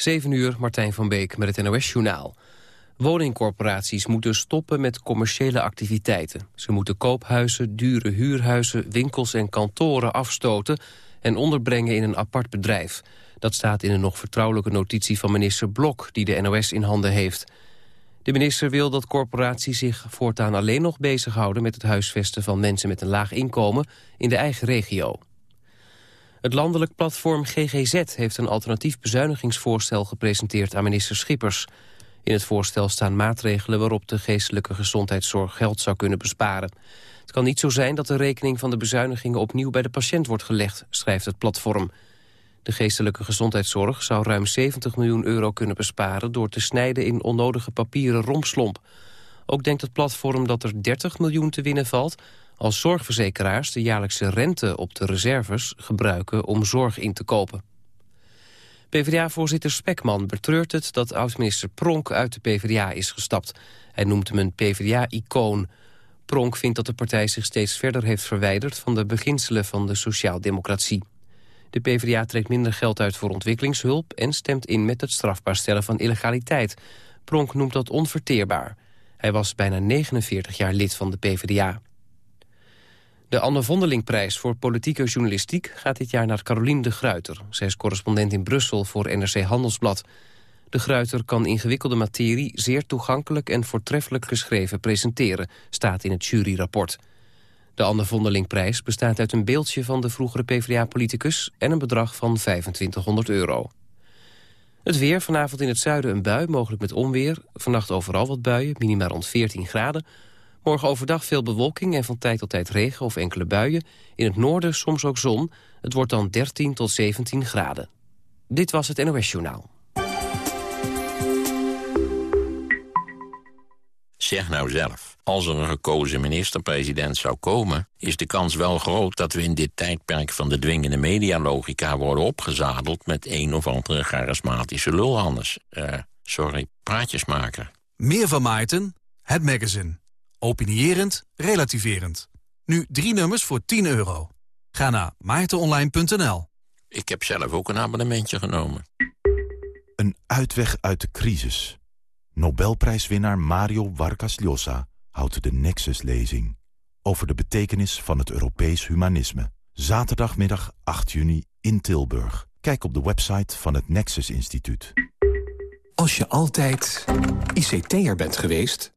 7 uur, Martijn van Beek met het NOS-journaal. Woningcorporaties moeten stoppen met commerciële activiteiten. Ze moeten koophuizen, dure huurhuizen, winkels en kantoren afstoten... en onderbrengen in een apart bedrijf. Dat staat in een nog vertrouwelijke notitie van minister Blok... die de NOS in handen heeft. De minister wil dat corporaties zich voortaan alleen nog bezighouden... met het huisvesten van mensen met een laag inkomen in de eigen regio. Het landelijk platform GGZ heeft een alternatief bezuinigingsvoorstel gepresenteerd aan minister Schippers. In het voorstel staan maatregelen waarop de geestelijke gezondheidszorg geld zou kunnen besparen. Het kan niet zo zijn dat de rekening van de bezuinigingen opnieuw bij de patiënt wordt gelegd, schrijft het platform. De geestelijke gezondheidszorg zou ruim 70 miljoen euro kunnen besparen door te snijden in onnodige papieren rompslomp. Ook denkt het platform dat er 30 miljoen te winnen valt als zorgverzekeraars de jaarlijkse rente op de reserves gebruiken om zorg in te kopen. PvdA-voorzitter Spekman betreurt het dat oud-minister Pronk uit de PvdA is gestapt. Hij noemt hem een PvdA-icoon. Pronk vindt dat de partij zich steeds verder heeft verwijderd van de beginselen van de sociaaldemocratie. De PvdA trekt minder geld uit voor ontwikkelingshulp en stemt in met het strafbaar stellen van illegaliteit. Pronk noemt dat onverteerbaar. Hij was bijna 49 jaar lid van de PvdA. De Anne Vondelingprijs voor politieke journalistiek gaat dit jaar naar Caroline de Gruiter. Zij is correspondent in Brussel voor NRC Handelsblad. De Gruiter kan ingewikkelde materie zeer toegankelijk en voortreffelijk geschreven presenteren, staat in het juryrapport. De Anne Vondelingprijs bestaat uit een beeldje van de vroegere PvdA-politicus en een bedrag van 2500 euro. Het weer, vanavond in het zuiden een bui, mogelijk met onweer. Vannacht overal wat buien, minimaal rond 14 graden. Morgen overdag veel bewolking en van tijd tot tijd regen of enkele buien. In het noorden soms ook zon. Het wordt dan 13 tot 17 graden. Dit was het NOS Journaal. Zeg nou zelf, als er een gekozen minister-president zou komen... is de kans wel groot dat we in dit tijdperk van de dwingende medialogica... worden opgezadeld met een of andere charismatische lulhannes. Uh, sorry, praatjesmaker. Meer van Maarten, het magazine. Opinierend, relativerend. Nu drie nummers voor 10 euro. Ga naar maartenonline.nl. Ik heb zelf ook een abonnementje genomen. Een uitweg uit de crisis. Nobelprijswinnaar Mario Vargas Llosa houdt de Nexus-lezing... over de betekenis van het Europees humanisme. Zaterdagmiddag 8 juni in Tilburg. Kijk op de website van het Nexus Instituut. Als je altijd ICT'er bent geweest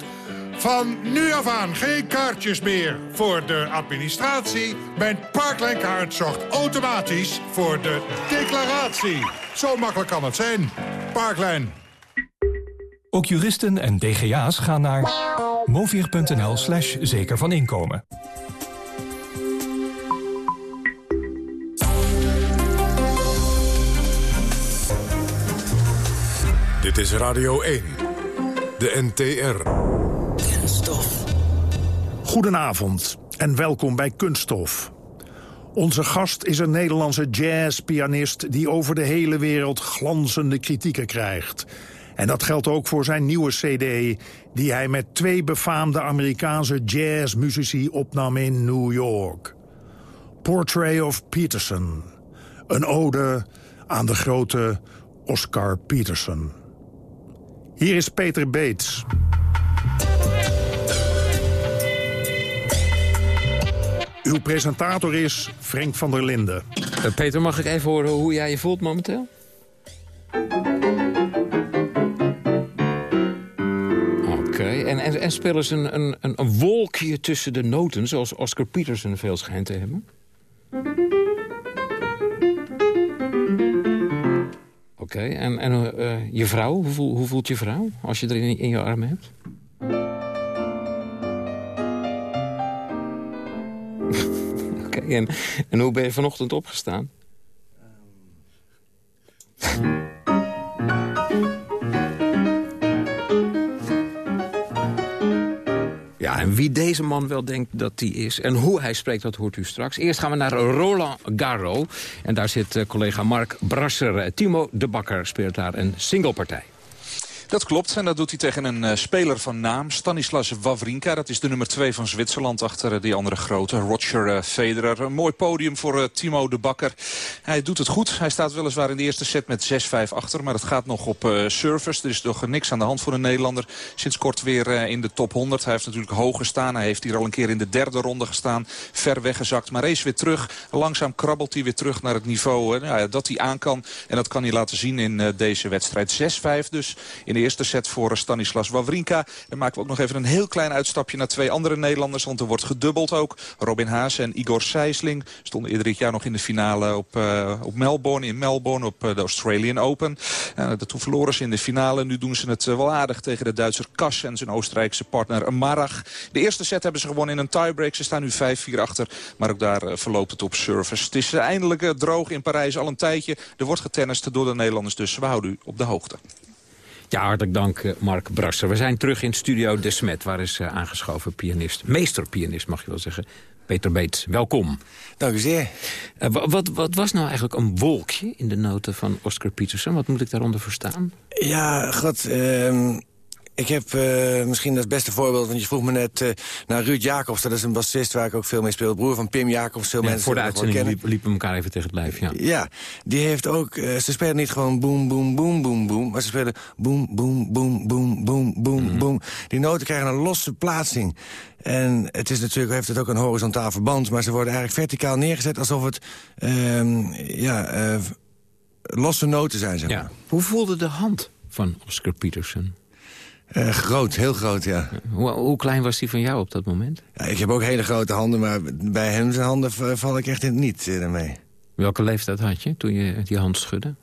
Van nu af aan geen kaartjes meer voor de administratie. Mijn Parkline-kaart zorgt automatisch voor de declaratie. Zo makkelijk kan het zijn. Parklijn. Ook juristen en DGA's gaan naar movier.nl slash zeker van inkomen. Dit is Radio 1, de NTR. Kunststof. Goedenavond en welkom bij Kunststof. Onze gast is een Nederlandse jazzpianist... die over de hele wereld glanzende kritieken krijgt. En dat geldt ook voor zijn nieuwe cd... die hij met twee befaamde Amerikaanse jazzmuzici opnam in New York. Portrait of Peterson. Een ode aan de grote Oscar Peterson. Hier is Peter Beets. Uw presentator is Frank van der Linden. Uh, Peter, mag ik even horen hoe jij je voelt momenteel? Oké, en, en, en een, een, een wolkje tussen de noten... zoals Oscar Peterson veel schijnt te hebben? Oké, en, en uh, je vrouw, hoe, voel, hoe, voelt je vrouw als je er in, in je armen hebt? En, en hoe ben je vanochtend opgestaan? Ja, en wie deze man wel denkt dat hij is en hoe hij spreekt, dat hoort u straks. Eerst gaan we naar Roland Garros. En daar zit eh, collega Mark Brasser. Timo de Bakker speelt daar een singlepartij. Dat klopt en dat doet hij tegen een uh, speler van naam, Stanislas Wawrinka. Dat is de nummer 2 van Zwitserland achter uh, die andere grote, Roger uh, Federer. Een mooi podium voor Timo de Bakker. Hij doet het goed. Hij staat weliswaar in de eerste set met 6-5 achter. Maar het gaat nog op service. Er is nog niks aan de hand voor een Nederlander. Sinds kort weer in de top 100. Hij heeft natuurlijk hoog gestaan. Hij heeft hier al een keer in de derde ronde gestaan. Ver weggezakt. Maar is weer terug. Langzaam krabbelt hij weer terug naar het niveau nou dat hij aan kan. En dat kan hij laten zien in deze wedstrijd. 6-5 dus in de eerste set voor Stanislas Wawrinka. Dan maken we ook nog even een heel klein uitstapje naar twee andere Nederlanders. Want er wordt gedubbeld ook. Robin Haas en Igor Sijsling stonden eerder dit jaar nog in de finale op, uh, op Melbourne. In Melbourne op uh, de Australian Open. Uh, toen verloren ze in de finale. Nu doen ze het wel aardig tegen de Duitser Kas en zijn Oostenrijkse partner Marach. De eerste set hebben ze gewonnen in een tiebreak. Ze staan nu 5-4 achter. Maar ook daar verloopt het op service. Het is eindelijk droog in Parijs al een tijdje. Er wordt getennist door de Nederlanders. Dus we houden u op de hoogte. Ja, hartelijk dank eh, Mark Brasser. We zijn terug in studio De Smet, waar is uh, aangeschoven pianist. Meesterpianist mag je wel zeggen. Peter Beet, welkom. Dank u zeer. Uh, wat, wat, was nou eigenlijk een wolkje in de noten van Oscar Peterson? Wat moet ik daaronder verstaan? Ja, god, uh, ik heb uh, misschien het beste voorbeeld, want je vroeg me net uh, naar Ruud Jacobs. Dat is een bassist waar ik ook veel mee speel. Broer van Pim Jacobs, veel ja, mensen Voor de uitzending liepen liep elkaar even tegen het lijf, ja. Ja, die heeft ook... Uh, ze spelen niet gewoon boom, boom, boom, boom, boom. Maar ze spelen boom, boom, boom, boom, boom, boom, mm. boom. Die noten krijgen een losse plaatsing. En het is natuurlijk, heeft het ook een horizontaal verband. Maar ze worden eigenlijk verticaal neergezet alsof het... Um, ja, losse noten zijn, zeg maar. Ja. Hoe voelde de hand van Oscar Peterson? Uh, groot, heel groot, ja. Hoe, hoe, klein was die van jou op dat moment? Ja, ik heb ook hele grote handen, maar bij hem zijn handen val ik echt in het niet uh, daarmee. Welke leeftijd had je toen je die hand schudde?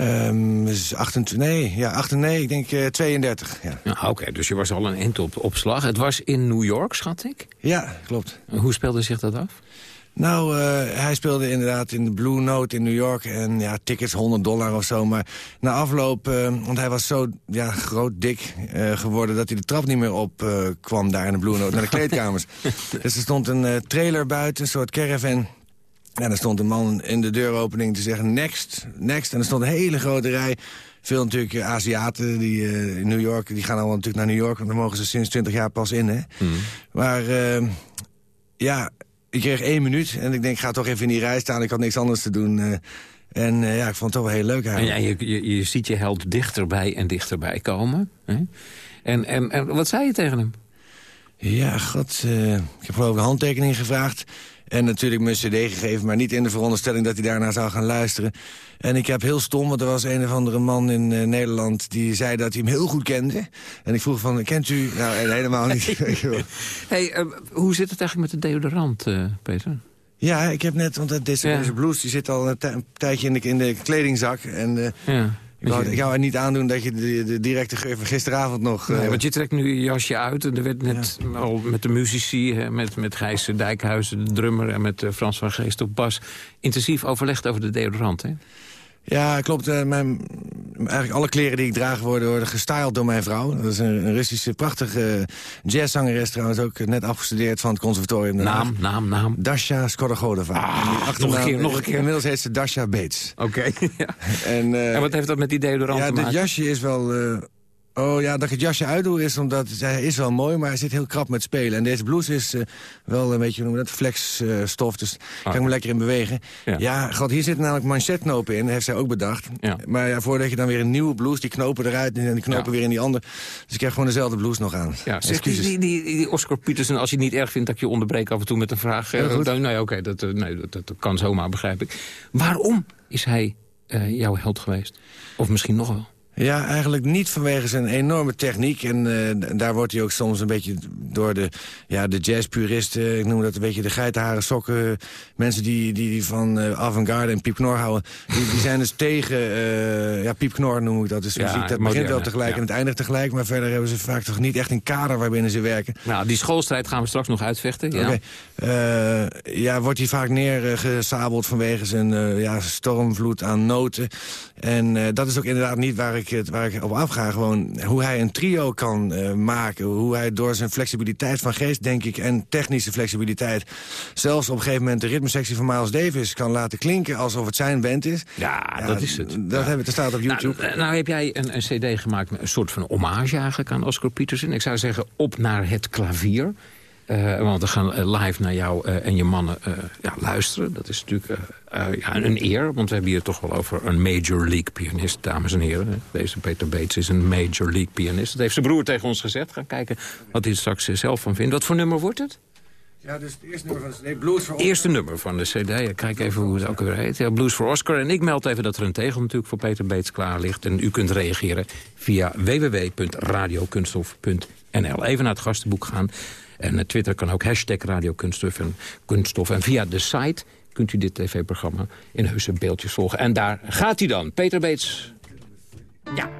Um, 28, nee, ja, 8, nee, ik denk uh, 32. Ja. ja Oké, okay, dus je was al een eind op opslag. Het was in New York, schat ik? Ja, klopt. Hoe speelde zich dat af? Nou, uh, hij speelde inderdaad in de Blue Note in New York. En ja, tickets 100 dollar of zo. Maar na afloop, uh, want hij was zo ja, groot, dik uh, geworden... dat hij de trap niet meer op kwam daar in de Blue Note, naar de kleedkamers. dus er stond een trailer buiten, een soort caravan... En er stond een man in de deuropening te zeggen next, next. En er stond een hele grote rij. Veel natuurlijk Aziaten die uh, in New York, die gaan allemaal natuurlijk naar New York... want daar mogen ze sinds 20 jaar pas in, hè. Mm. Maar uh, ja, ik kreeg één minuut en ik denk, ik ga toch even in die rij staan. Ik had niks anders te doen. Uh, en uh, ja, ik vond het toch wel heel leuk eigenlijk. En ja, je, je, je, ziet je held dichterbij en dichterbij komen. Hè? En, en, en wat zei je tegen hem? Ja, god, uh, ik heb geloof ik een handtekening gevraagd. En natuurlijk mijn cd gegeven, maar niet in de veronderstelling dat hij daarna zou gaan luisteren. En ik heb heel stom, want er was een of andere man in uh, Nederland... die zei dat hij hem heel goed kende. En ik vroeg van, kent u? Nou, helemaal niet. hey, uh, hoe zit het eigenlijk met de deodorant, uh, Peter? Ja, ik heb net, want deze, ja. blouse die zit al een, een tijdje in de, in de kledingzak. En ja. Ik wou, ik er niet aandoen dat je de, de directe geur van gisteravond nog... Nee, uh... want je trekt nu je jasje uit. En er werd net ja. al met de muzici, hè, met, met Gijs Dijkhuizen, de drummer... en met uh, Frans van Geest op bas, intensief overlegd over de deodorant, hè? Ja, klopt. Uh, mijn, eigenlijk alle kleren die ik draag worden, worden gestyled door mijn vrouw. Dat is een, een Russische prachtige jazzzangeres trouwens. Ook net afgestudeerd van het conservatorium. Naam, naam, naam. Dasha Skorogodova. Ah, nog een keer, nog een keer. Inmiddels heet ze Dasha Bates. Oké, okay, ja. en, uh, en, wat heeft dat met die deodorant ja, te maken? Ja, dit jasje is wel... Uh, Oh ja, dat ik het jasje uitdoe is omdat hij is wel mooi, maar hij zit heel krap met spelen. En deze blouse is uh, wel een beetje, hoe noem dat, flexstof, uh, dus ah. kan ik me lekker in bewegen. Ja, ja god, hier zitten namelijk manchetknopen in, heeft zij ook bedacht. Ja. Maar ja, voordat je dan weer een nieuwe blouse, die knopen eruit en die knopen ja. weer in die andere. Dus ik heb gewoon dezelfde blouse nog aan. Ja, zeg, die, die, die, die, Oscar Peterson, als je het niet erg vindt dat ik je onderbreek af en toe met een vraag. Uh, dan, nee, oké, okay, dat, nee, dat, dat, kan zomaar, begrijp ik. Waarom is hij jouw held geweest? Of misschien nog wel? Ja, eigenlijk niet vanwege zijn enorme techniek. En uh, daar wordt hij ook soms een beetje door de, ja, de jazzpuristen... ik noem dat een beetje de geitenharen sokken... mensen die, die, die van uh, avant-garde en piepknor houden... Die, die zijn dus tegen, uh, ja, piepknor noem ik dat. Dus ja, muziek, dat begint wel tegelijk ja. en het eindigt tegelijk... maar verder hebben ze vaak toch niet echt een kader waarbinnen ze werken. Nou, die schoolstrijd gaan we straks nog uitvechten. Ja, okay. ja wordt hij vaak neergesabeld vanwege zijn ja, stormvloed aan noten. En dat is ook inderdaad niet waar ik ik, waar ik op afga, gewoon hoe hij een trio kan uh, maken. Hoe hij door zijn flexibiliteit van geest, denk ik, en technische flexibiliteit... zelfs op een gegeven moment de ritmesectie van Miles Davis kan laten klinken... alsof het zijn band is. Ja, dat is het. Dat, ja. hebben, staat op nou, YouTube. Nou, nou, heb jij een, een cd gemaakt met een soort van hommage eigenlijk aan Oscar Peterson. Ik zou zeggen, op naar het klavier. Uh, want we gaan live naar jou uh, en je mannen uh, ja, luisteren. Dat is natuurlijk ja, een eer, want we hebben hier toch wel over een major league pianist, dames en heren. Deze Peter Bates is een major league pianist. Dat heeft zijn broer tegen ons gezegd. Gaan kijken wat hij er straks zelf van vindt. Wat voor nummer wordt het? Ja, dus het eerste nummer van de CD, Blues for Oscar. Eerste nummer van de CD. Ja, kijk even hoe het ook weer heet. Ja, Blues for Oscar. En ik meld even dat er een tegel natuurlijk voor Peter Bates klaar ligt. En u kunt reageren via www.radiokunststof.nl. Even naar het gastenboek gaan. En Twitter kan ook hashtag Radio Kunststof en, Kunststof. En via de site kunt u dit tv-programma in heuse beeldjes volgen. En daar gaat hij dan. Peter Beets. Ja.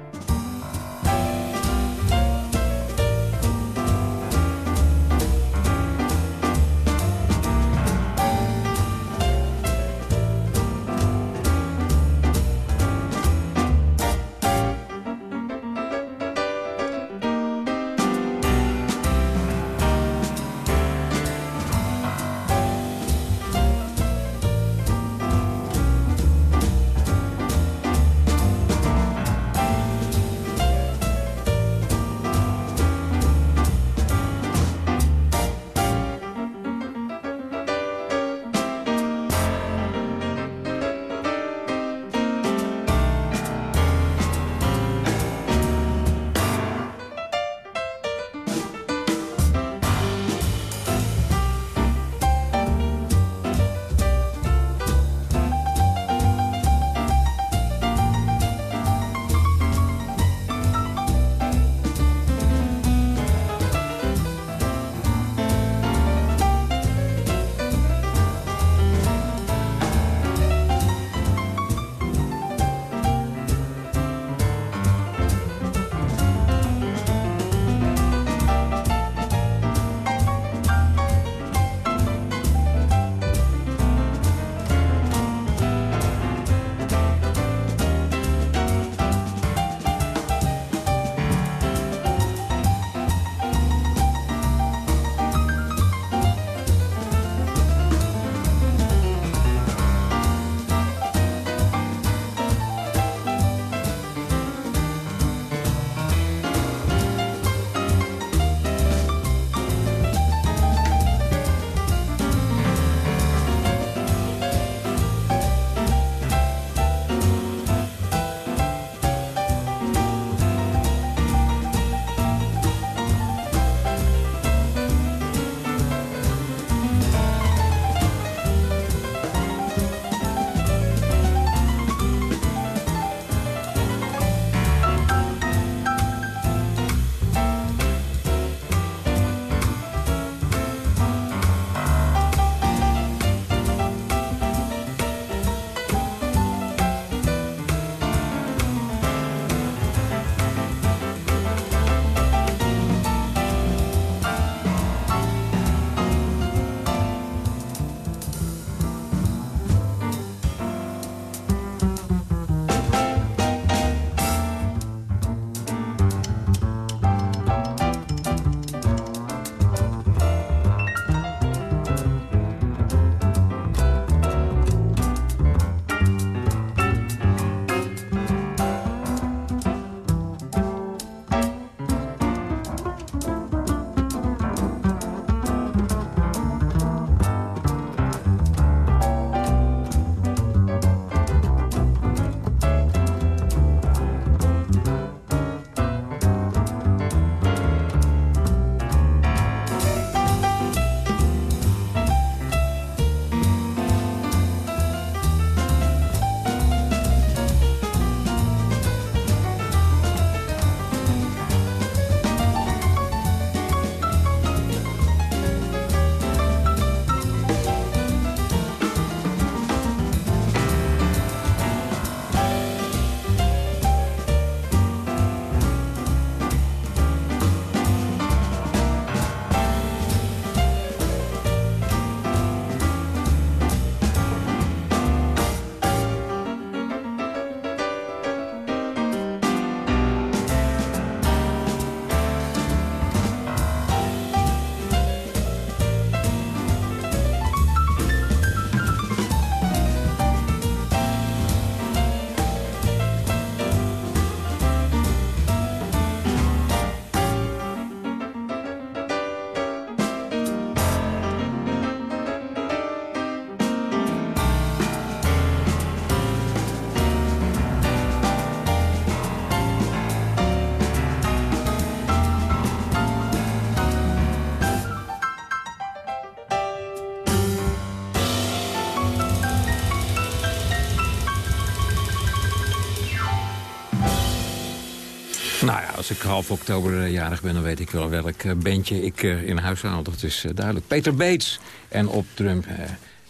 Als ik half oktober eh, jarig ben, dan weet ik wel welk uh, bandje ik uh, in huis haal. Dat is duidelijk. Peter Beets en op drum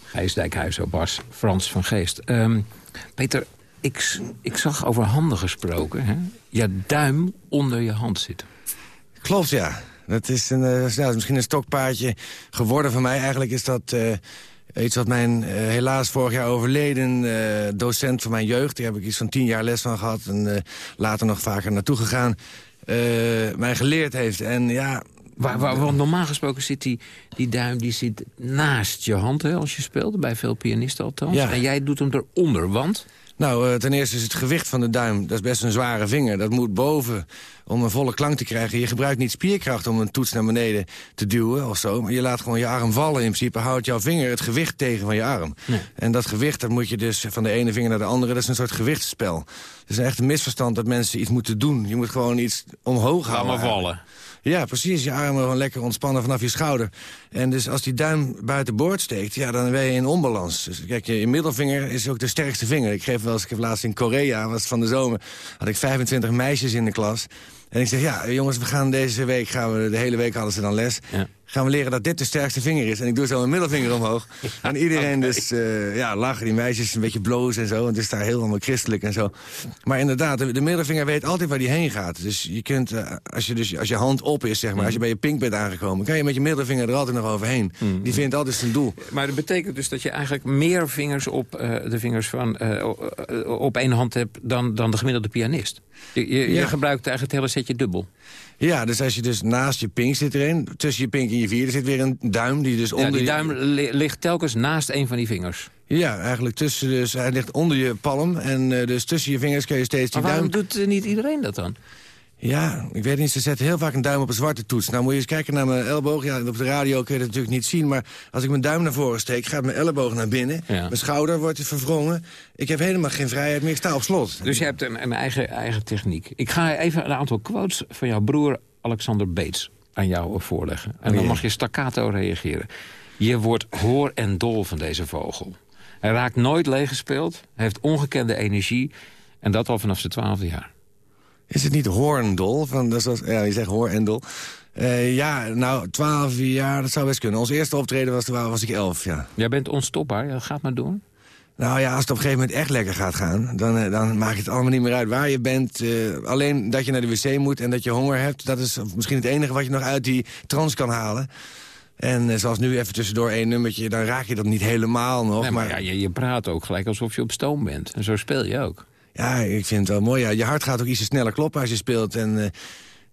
Gijs Dijkhuis op bas Frans van Geest. Um, Peter, ik, ik zag over handen gesproken. Hè? Ja, duim onder je hand zitten. Klopt, ja. Dat is, een, uh, misschien een stokpaardje geworden van mij. Eigenlijk is dat uh, iets wat mijn uh, helaas vorig jaar overleden docent van mijn jeugd... die heb ik iets van tien jaar les van gehad en later nog vaker naartoe gegaan... mij geleerd heeft. En ja, Waar, waar, want normaal gesproken zit die, die duim die zit naast je hand hè, als je speelt. Bij veel pianisten althans. Ja. En jij doet hem eronder, want... Nou, uh, ten eerste is het gewicht van de duim, dat is best een zware vinger. Dat moet boven om een volle klank te krijgen. Je gebruikt niet spierkracht om een toets naar beneden te duwen of zo. Maar je laat gewoon je arm vallen. In principe houdt jouw vinger het gewicht tegen van je arm. Nee. En dat gewicht, dat moet je dus van de ene vinger naar de andere. Dat is een soort gewichtsspel. Het is echt een misverstand dat mensen iets moeten doen. Je moet gewoon iets omhoog houden. Laat maar vallen. Ja, precies. Je armen gewoon lekker ontspannen vanaf je schouder. En dus als die duim buiten boord steekt, ja, dan ben je in onbalans. Dus kijk, je middelvinger is ook de sterkste vinger. Ik geef wel eens, ik heb laatst in Korea, was van de zomer, had ik 25 meisjes in de klas. En ik zeg, ja, jongens, we gaan deze week, gaan we, de hele week hadden ze dan les. Ja gaan we leren dat dit de sterkste vinger is. En ik doe zo mijn middelvinger omhoog. En iedereen dus uh, ja, lachen, die meisjes een beetje bloos en zo. Want het is daar heel allemaal christelijk en zo. Maar inderdaad, de, middelvinger weet altijd waar die heen gaat. Dus je kunt, uh, als, je dus, als je hand op is, zeg maar, als je bij je pink bent aangekomen... kan je met je middelvinger er altijd nog overheen. Mm. Die vindt altijd zijn doel. Maar dat betekent dus dat je eigenlijk meer vingers op uh, de vingers van... op één hand hebt dan, dan de gemiddelde pianist. Je, je, ja. je gebruikt eigenlijk het hele setje dubbel. Ja, dus als je dus naast je pink zit erin, tussen je pink en je vierde zit weer een duim die dus onder die duim ligt telkens naast een van die vingers. Ja, eigenlijk tussen, dus hij ligt onder je palm en uh, dus tussen je vingers kun je steeds die maar waarom duim... doet uh, niet iedereen dat dan? Ja, ik weet niet, ze zetten heel vaak een duim op een zwarte toets. Nou moet je eens kijken naar mijn elleboog. Ja, op de radio kun je dat natuurlijk niet zien. Maar als ik mijn duim naar voren steek, gaat mijn elleboog naar binnen. Ja. Mijn schouder wordt verwrongen. Ik heb helemaal geen vrijheid meer, ik sta op slot. Dus je hebt een, een eigen, eigen techniek. Ik ga even een aantal quotes van jouw broer Alexander Beets aan jou voorleggen. En dan mag je staccato reageren. Je wordt hoor en dol van deze vogel. Hij raakt nooit leeggespeeld, heeft ongekende energie... en dat al vanaf zijn twaalfde jaar. Is het niet hoorndol? Van, dat is, ja, je zegt hoor en dol. Uh, ja, nou, twaalf jaar, dat zou best kunnen. Ons eerste optreden was, was ik elf, ja. Jij bent onstopbaar, ja, gaat maar doen. Nou ja, als het op een gegeven moment echt lekker gaat gaan... dan, uh, dan maakt het allemaal niet meer uit waar je bent. Uh, alleen dat je naar de wc moet en dat je honger hebt... dat is misschien het enige wat je nog uit die trance kan halen. En zoals nu even tussendoor één nummertje... dan raak je dat niet helemaal nog. Nee, maar, maar... Ja, je, je praat ook gelijk alsof je op stoom bent. En zo speel je ook. Ja, ik vind het wel mooi. Ja. Je hart gaat ook iets sneller kloppen als je speelt. En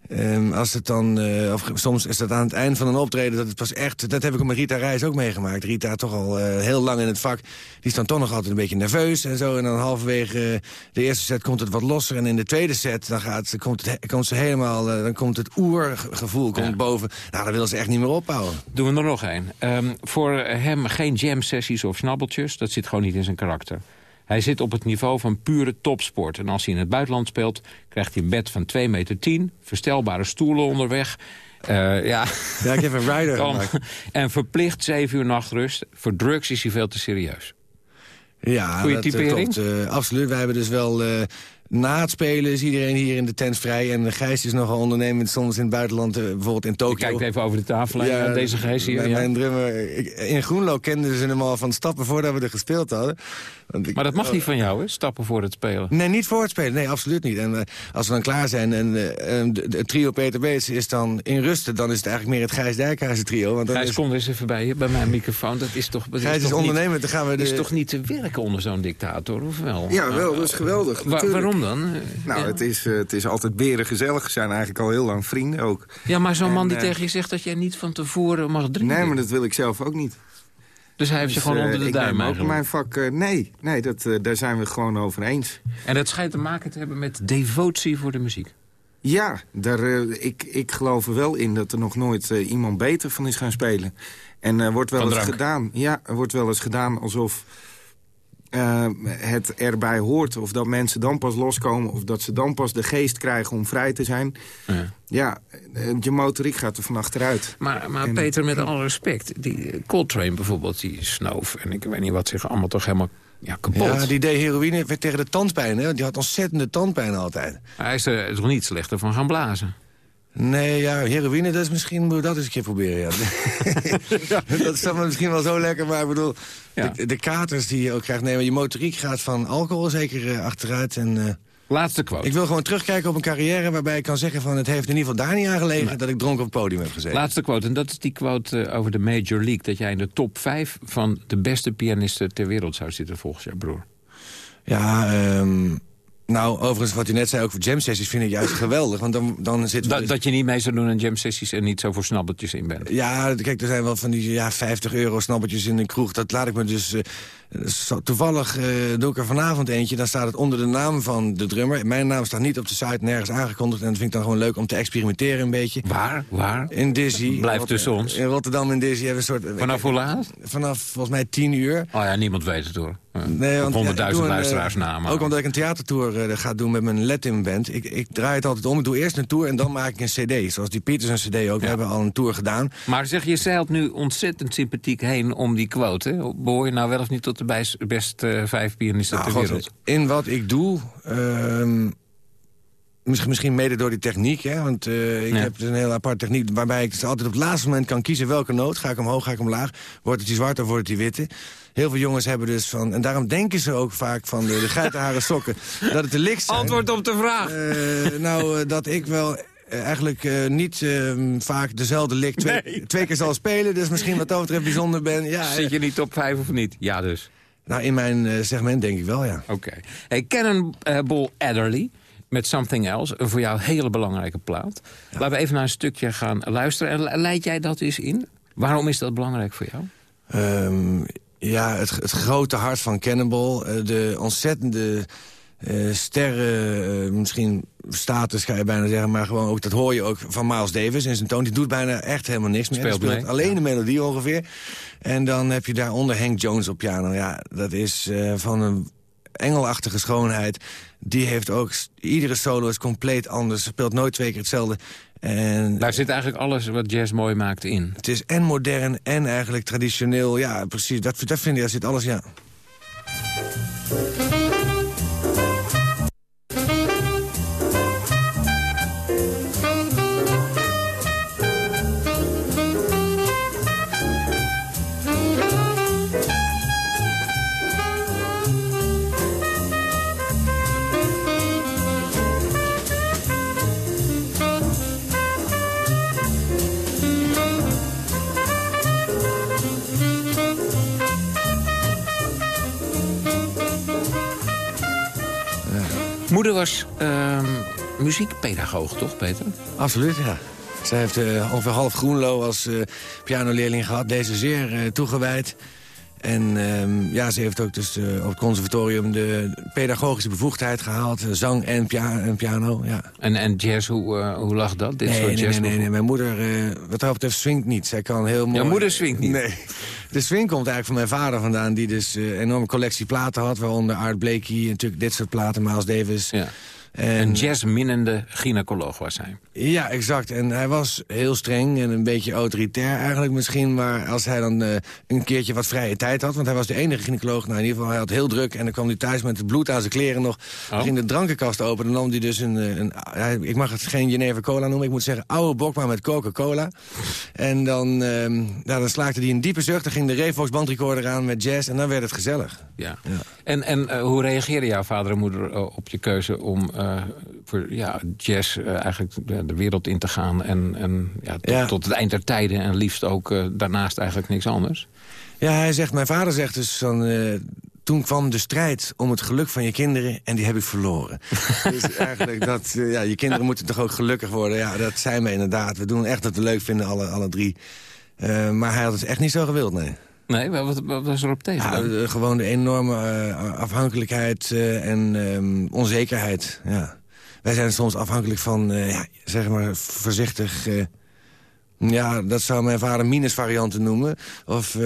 uh, als het dan, uh, of soms is dat aan het eind van een optreden... dat het pas echt, dat heb ik met Rita Reis ook meegemaakt. Rita toch al uh, heel lang in het vak. Die is dan toch nog altijd een beetje nerveus en zo. En dan halverwege de eerste set komt het wat losser. En in de tweede set dan gaat, komt, het, komt ze helemaal... dan komt het oergevoel komt ja. boven. Nou, dan wil ze echt niet meer ophouden. Doen we er nog één. Um, voor hem geen jam-sessies of snabbeltjes. Dat zit gewoon niet in zijn karakter. Hij zit op het niveau van pure topsport. En als hij in het buitenland speelt, krijgt hij een bed van 2,10 meter, 10, verstelbare stoelen onderweg... Uh, ja. ja, ik heb een rider En verplicht 7 uur nachtrust. Voor drugs is hij veel te serieus. Ja, Goeie dat, typering? Klopt, uh, absoluut. Wij hebben dus wel... Uh, na het spelen is iedereen hier in de tent vrij. En Gijs is nogal ondernemend, soms in het buitenland, uh, bijvoorbeeld in Tokio. Je kijkt even over de tafel ja, deze Gijs hier. Mijn, ja. mijn drummer, ik, in Groenlo kenden ze hem al van stappen voordat we er gespeeld hadden. Want ik, maar dat mag niet van jou, hè? Stappen voor het spelen. Nee, niet voor het spelen. Nee, absoluut niet. En uh, als we dan klaar zijn en uh, het trio Peter Beets is dan in rusten... dan is het eigenlijk meer het Gijs Dijkhuizen trio. Want dan Gijs, is... kom eens even bij je, bij mijn microfoon. Dat is toch... Dat Gijs is, is ondernemer, dan gaan we... De... is toch niet te werken onder zo'n dictator, of wel? Ja, wel, dat is geweldig. Wa waarom dan? Nou, het, is, uh, het is altijd beren gezellig. We zijn eigenlijk al heel lang vrienden ook. Ja, maar zo'n man die tegen je zegt dat jij niet van tevoren mag drinken... Nee, maar dat wil ik zelf ook niet. Dus hij heeft dus, je gewoon onder de duim ook mijn vak, uh, nee, nee dat, uh, daar zijn we gewoon over eens. En dat schijnt te maken te hebben met devotie voor de muziek. Ja, daar, ik, ik geloof er wel in dat er nog nooit iemand beter van is gaan spelen. En wordt wel van eens drank. gedaan. Ja, er wordt wel eens gedaan alsof eh, het erbij hoort. Of dat mensen dan pas loskomen. Of dat ze dan pas de geest krijgen om vrij te zijn. Ja, ja eh, je motoriek gaat er van achteruit. Maar, maar Peter, met alle respect. Die Coltrane bijvoorbeeld, die snoof. En ik weet niet wat zich allemaal toch helemaal ja, kapot. Ja, die deed heroïne tegen de tandpijn. Hè? Die had ontzettende tandpijn altijd. Hij is er toch niet slechter van gaan blazen? Nee, ja, heroïne, dat is misschien, moet dat eens een keer proberen. Ja. dat is dan misschien wel zo lekker, maar ik bedoel... De, de, katers die je ook krijgt nemen, je motoriek gaat van alcohol zeker uh, achteruit. En, uh, Laatste quote. Ik wil gewoon terugkijken op een carrière waarbij ik kan zeggen van... het heeft in ieder geval daar niet aan gelegen dat ik dronken op het podium heb gezeten. Laatste quote, en dat is die quote uh, over de Major League... dat jij in de top 5 van de beste pianisten ter wereld zou zitten volgens jouw broer. Ja, um, nou, overigens, wat u net zei, ook voor jam sessies vind ik juist geweldig. Want dan, dan zit dat, dat je niet mee zou doen aan jam sessies en niet zo voor snabbeltjes in bent. Ja, kijk, er zijn wel van die ja, 50 euro snabbeltjes in een kroeg. Dat laat ik me dus... Uh, toevallig uh, doe ik er vanavond eentje. Dan staat het onder de naam van de drummer. Mijn naam staat niet op de site, nergens aangekondigd. En dat vind ik dan gewoon leuk om te experimenteren een beetje. Waar? Waar? In Dizzy. Blijf tussen ons. In Rotterdam in Dizzy hebben een soort... Vanaf hoe laat? Vanaf volgens mij 10 uur. Oh ja, niemand weet het hoor. Nee, want, 100.000 ja, luisteraars namen. Ook omdat ik een theatertour uh, ga doen met mijn Latin band. Ik, ik draai het altijd om. Ik doe eerst een tour en dan maak ik een cd. Zoals die Pieters een cd ook. We hebben al een tour gedaan. Maar zeg, je zeilt nu ontzettend sympathiek heen om die quote. Behoor je nou wel of niet tot de beste uh, vijf pianisten nou, ter wereld? In wat ik doe... Uh, Misschien mede door die techniek, hè? want uh, ik ja. heb dus een heel apart techniek... waarbij ik dus altijd op het laatste moment kan kiezen welke noot. Ga ik omhoog, ga ik omlaag? Wordt het die zwart of wordt het die witte? Heel veel jongens hebben dus van... en daarom denken ze ook vaak van de, de geitenharen sokken... dat het de zijn. Antwoord op de vraag. Uh, nou, uh, dat ik wel eigenlijk uh, niet uh, vaak dezelfde lik twee, nee. twee, keer zal spelen. Dus misschien wat dat betreft bijzonder ben. Ja, Zit je niet op vijf of niet? Ja dus. Nou, in mijn uh, segment denk ik wel, ja. Oké. Okay. Hey, Cannonball Adderley met Something Else. Een voor jou hele belangrijke plaat. Ja. Laten we even naar een stukje gaan luisteren. En leid jij dat eens in? Waarom is dat belangrijk voor jou? Um, ja, het, het, grote hart van Cannonball. De ontzettende uh, sterren, uh, misschien status ga je bijna zeggen... maar gewoon ook, dat hoor je ook van Miles Davis in zijn toon. Die doet bijna echt helemaal niks meer. Speelt, speelt alleen ja. de melodie ongeveer. En dan heb je daaronder Hank Jones op piano. Ja, dat is uh, van een engelachtige schoonheid. Die heeft ook... Iedere solo is compleet anders. Ze speelt nooit twee keer hetzelfde. En, Daar zit eigenlijk alles wat jazz mooi maakt in. Het is en modern en eigenlijk traditioneel. Ja, precies. Dat, dat vind ik, daar zit alles, ja. Was uh, muziekpedagoog, toch, Peter? Absoluut, ja. Zij heeft uh, ongeveer half Groenlo als uh, pianoleerling gehad. Deze zeer uh, toegewijd. En um, ja, ze heeft ook dus op het conservatorium de pedagogische bevoegdheid gehaald. Zang en, pia en piano, ja. En, en jazz, hoe, hoe lag dat? Dit nee, soort nee, jazz nee, nee, nee, Mijn moeder, wat dat betreft, swingt niet. Zij kan heel mooi... Jouw moeder swingt niet? Nee. De swing komt eigenlijk van mijn vader vandaan... die dus een enorme collectie platen had. Waaronder Art Blakey, natuurlijk dit soort platen, Miles Davis... Ja. En, een jazzminnende gynaecoloog was hij. Ja, exact. En hij was heel streng en een beetje autoritair eigenlijk misschien. Maar als hij dan uh, een keertje wat vrije tijd had... want hij was de enige gynaecoloog, nou in ieder geval, hij had heel druk... en dan kwam hij thuis met het bloed aan zijn kleren nog. Oh. ging de drankenkast open, dan nam hij dus een... een, een ik mag het geen Geneva Cola noemen, ik moet zeggen oude bok, maar met Coca-Cola. En dan, uh, nou, dan slaakte hij een diepe zucht, dan ging de Revox bandrecorder aan met jazz... en dan werd het gezellig. Ja. ja. En, en uh, hoe reageerde jouw vader en moeder op je keuze om voor ja, jazz eigenlijk de, de, wereld in te gaan. En, en ja, tot, ja. tot, het eind der tijden en liefst ook uh, daarnaast eigenlijk niks anders. Ja, hij zegt, mijn vader zegt dus van... toen kwam de strijd om het geluk van je kinderen en die heb ik verloren. dus eigenlijk dat, ja, je kinderen moeten toch ook gelukkig worden. Ja, dat zijn we inderdaad. We doen echt dat we leuk vinden, alle, alle drie. maar hij had het echt niet zo gewild, nee. Nee, wat, wat was er op tegen? Ja, gewoon de enorme afhankelijkheid en um, onzekerheid. Ja. Wij zijn soms afhankelijk van, uh, ja, zeg maar, voorzichtig... ja, dat zou mijn vader minusvarianten noemen. Of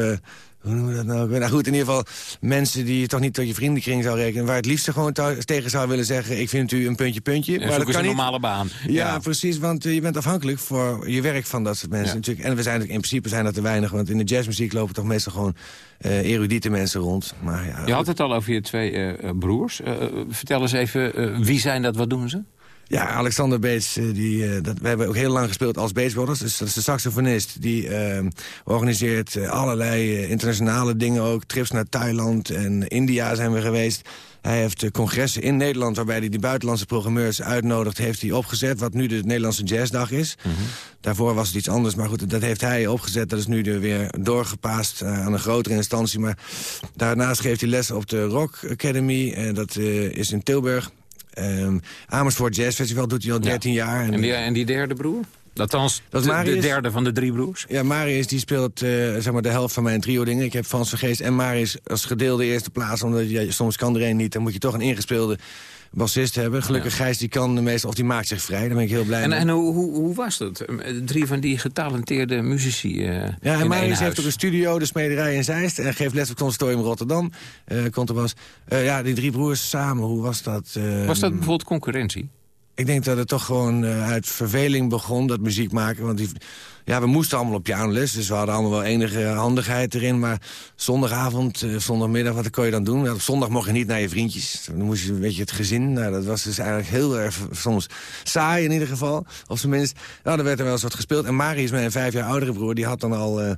hoe noemen we dat nou? Nou goed, in ieder geval mensen die je toch niet tot je vriendenkring zou rekenen... waar het liefst gewoon tegen zou willen zeggen... ik vind u een puntje, puntje. En maar dat kan een normale baan. Ja, precies, want je bent afhankelijk voor je werk van dat soort mensen. Natuurlijk. En we zijn, in principe zijn dat te weinig, want in de jazzmuziek lopen toch meestal gewoon uh, erudite mensen rond. Maar ja, je had het al over je twee broers. vertel eens even, wie zijn dat, wat doen ze? Ja, Alexander Beets, eh, die, uh, dat, we hebben ook heel lang gespeeld als Beetsbrothers. Dus dat is de saxofonist. Die uh, organiseert allerlei internationale dingen ook. Trips naar Thailand en India zijn we geweest. Hij heeft congressen in Nederland waarbij hij die buitenlandse programmeurs uitnodigt. Heeft hij opgezet, wat nu de Nederlandse Jazzdag is. Mhm. Daarvoor was het iets anders, maar goed, dat heeft hij opgezet. Dat is nu weer doorgepaast aan een grotere instantie. Maar daarnaast geeft hij les op de Rock Academy. En dat is in Tilburg. Um, Amersfoort Jazz Festival doet hij al 13 jaar. En, die, en die derde broer? Althans, dat de, de, derde van de drie broers? Ja, Marius die speelt uh, zeg maar de helft van mijn trio-dingen. Ik heb Frans Vergeest en Marius als gedeelde eerste plaats. Omdat je, soms kan er een niet, dan moet je toch een ingespeelde bassist hebben. Gelukkig Gijs die kan de meeste, of die maakt zich vrij. Daar ben ik heel blij en, mee. En hoe, hoe, hoe, was dat? Drie van die getalenteerde muzici uh, Ja, en Marius heeft ook een studio, de Smederij in Zeist. En geeft les op Conservatorium Rotterdam. Uh, was. Uh, ja, die drie broers samen, hoe was dat? Was dat bijvoorbeeld concurrentie? Ik denk dat het toch gewoon uit verveling begon, dat muziek maken. Want die, ja, we moesten allemaal op pianoles, dus we hadden allemaal wel enige handigheid erin. Maar zondagavond, uh, zondagmiddag, wat kon je dan doen? Op zondag mocht je niet naar je vriendjes. Dan moest je een beetje het gezin. Nou, dat was dus eigenlijk heel erg soms saai in ieder geval. Of tenminste, nou, er werd er wel eens wat gespeeld. En Marius, mijn vijf jaar oudere broer, die had dan al... Uh,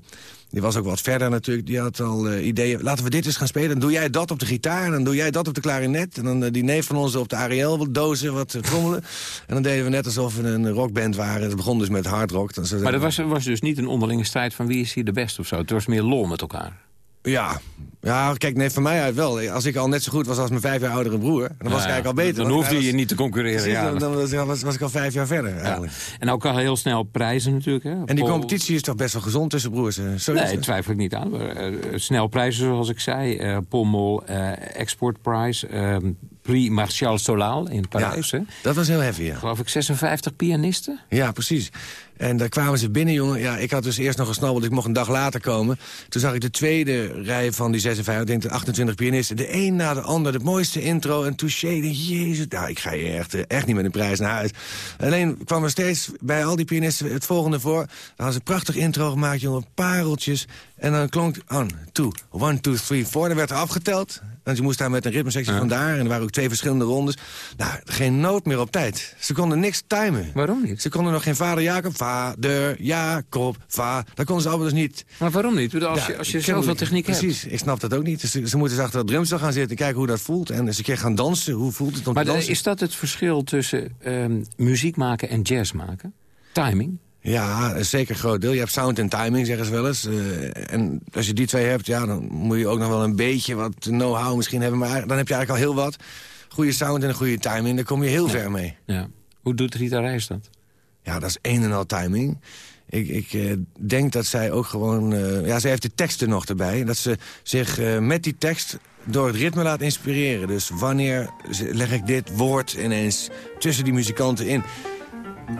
die was ook wat verder natuurlijk. Die had al uh, ideeën. Laten we dit eens gaan spelen. Dan doe jij dat op de gitaar. En dan doe jij dat op de klarinet. En dan uh, die neef van ons op de Ariel dozen wat uh, trommelen. en dan deden we net alsof we een rockband waren. Het begon dus met hard rock. maar dat was, was dus niet een onderlinge strijd van wie is hier de beste of zo. Het was meer lol met elkaar. Ja, ja, kijk, nee, van mij uit wel. Als ik al net zo goed was als mijn vijf jaar oudere broer... dan was ik eigenlijk al beter. Dan hoefde je niet te concurreren, ja. Dan, was, was, ik al vijf jaar verder, eigenlijk. En ook al heel snel prijzen natuurlijk, hè? En die competitie is toch best wel gezond tussen broers? Eh, sorry, nee, twijfel ik niet aan. Uh, snel prijzen, zoals ik zei. Uh, Pommel, Export Prize, ehm, Prix Martial Solal in Parijs. hè? Dat was heel heavy, ja. Geloof ik 56 pianisten? Ja, precies. En daar kwamen ze binnen, jongen. Ja, ik had dus eerst nog gesnabbeld, ik mocht een dag later komen. Toen zag ik de tweede rij van die 56, ik denk de 28 pianisten. De een na de ander, de mooiste intro en touché. Jezus, nou, ik ga hier echt, echt niet met een prijs naar huis. Alleen kwam er steeds bij al die pianisten het volgende voor. Dan hadden ze een prachtig intro gemaakt, jongen, pareltjes. En dan klonk on, two, one, two, three, four. Dan werd er afgeteld. Want je moest daar met een ritmesectie van daar. En er waren ook twee verschillende rondes. Nou, geen nood meer op tijd. Ze konden niks timen. Waarom niet? Ze konden nog geen vader Jacob, vader Jacob, va. Dat konden ze allemaal dus niet. Maar waarom niet? Als je, als je zoveel techniek precies, hebt. Precies, ik snap dat ook niet. Dus ze, moeten achter dat drumstel gaan zitten, kijken hoe dat voelt. En eens een keer gaan dansen. Hoe voelt het om maar te dansen? is dat het verschil tussen um, muziek maken en jazz maken? Timing? Ja, zeker een groot deel. Je hebt sound en timing, zeggen ze wel eens. Uh, en als je die twee hebt, ja, dan moet je ook nog wel een beetje wat know-how misschien hebben. Maar dan heb je eigenlijk al heel wat. Goede sound en een goede timing, daar kom je heel ver mee. Ja. Hoe doet Rita Reis dat? Ja, dat is een en al timing. Ik, ik uh, denk dat zij ook gewoon... Uh, ja, zij heeft de teksten nog erbij. Dat ze zich met die tekst door het ritme laat inspireren. Dus wanneer leg ik dit woord ineens tussen die muzikanten in...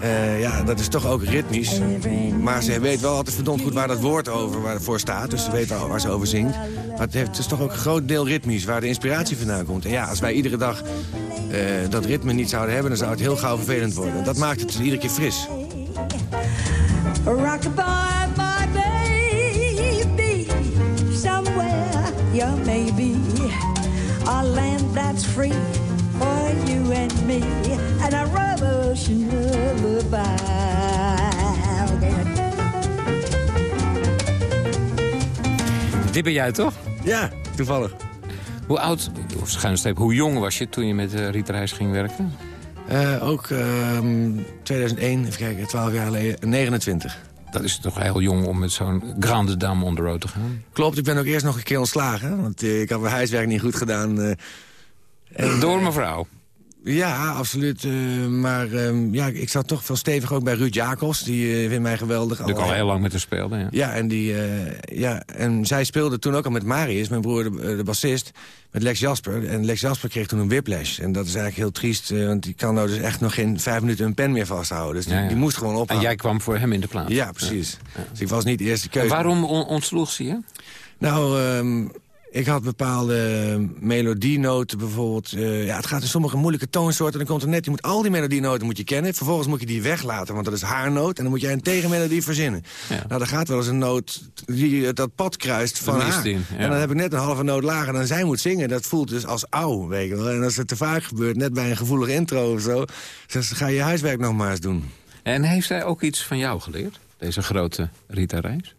Uh, ja, dat is toch ook ritmisch. Maar ze weet wel altijd verdomd goed waar dat woord over voor staat. Dus ze weet al waar ze over zingt. Maar het, heeft, is toch ook een groot deel ritmisch, waar de inspiratie vandaan komt. En ja, als wij iedere dag uh, dat ritme niet zouden hebben... dan zou het heel gauw vervelend worden. Dat maakt het iedere keer fris. Rockabye, my baby, somewhere you may be. A land that's free for you and me. And a revolution lullaby. Dit ben jij toch? Ja, toevallig. Hoe oud, of schuinstreep, hoe jong was je toen je met uh, Rita Reis ging werken? Uh, ook uh, 2001, even kijken, 12 jaar geleden, 29. Dat is toch heel jong om met zo'n grande dame on the road te gaan? Klopt, ik ben ook eerst nog een keer ontslagen. Want uh, ik had mijn huiswerk niet goed gedaan. En, Door mevrouw? Ja, absoluut. Uh, maar uh, ja, ik zat toch veel stevig ook bij Ruud Jacobs. Die uh, vindt mij geweldig. Die al heel lang met haar speelde, ja. Ja, en, die, ja, en zij speelde toen ook al met Marius, mijn broer, de, de bassist, met Lex Jasper. En Lex Jasper kreeg toen een whiplash. En dat is eigenlijk heel triest, want die kan nou dus echt nog geen vijf minuten een pen meer vasthouden. Dus die, ja, ja. die moest gewoon ophouden. En jij kwam voor hem in de plaats? Ja, precies. Ja. Dus ik was niet de eerste keuze. En waarom on ontsloeg ze je? Nou, ehm, ik had bepaalde melodienoten bijvoorbeeld. Uh, ja, het gaat in sommige moeilijke toonsoorten. Dan komt er net, je moet al die melodienoten moet je kennen. Vervolgens moet je die weglaten, want dat is haar noot. En dan moet jij een tegenmelodie verzinnen. Ja. Nou, dan gaat wel eens een noot die dat pad kruist van haar. In, ja. En dan heb ik net een halve noot lager dan zij moet zingen. Dat voelt dus als ouw, weet je wel. En als het te vaak gebeurt, net bij een gevoelige intro of zo... dan ga je huiswerk nog maar eens doen. En heeft zij ook iets van jou geleerd, deze grote Rita Reis?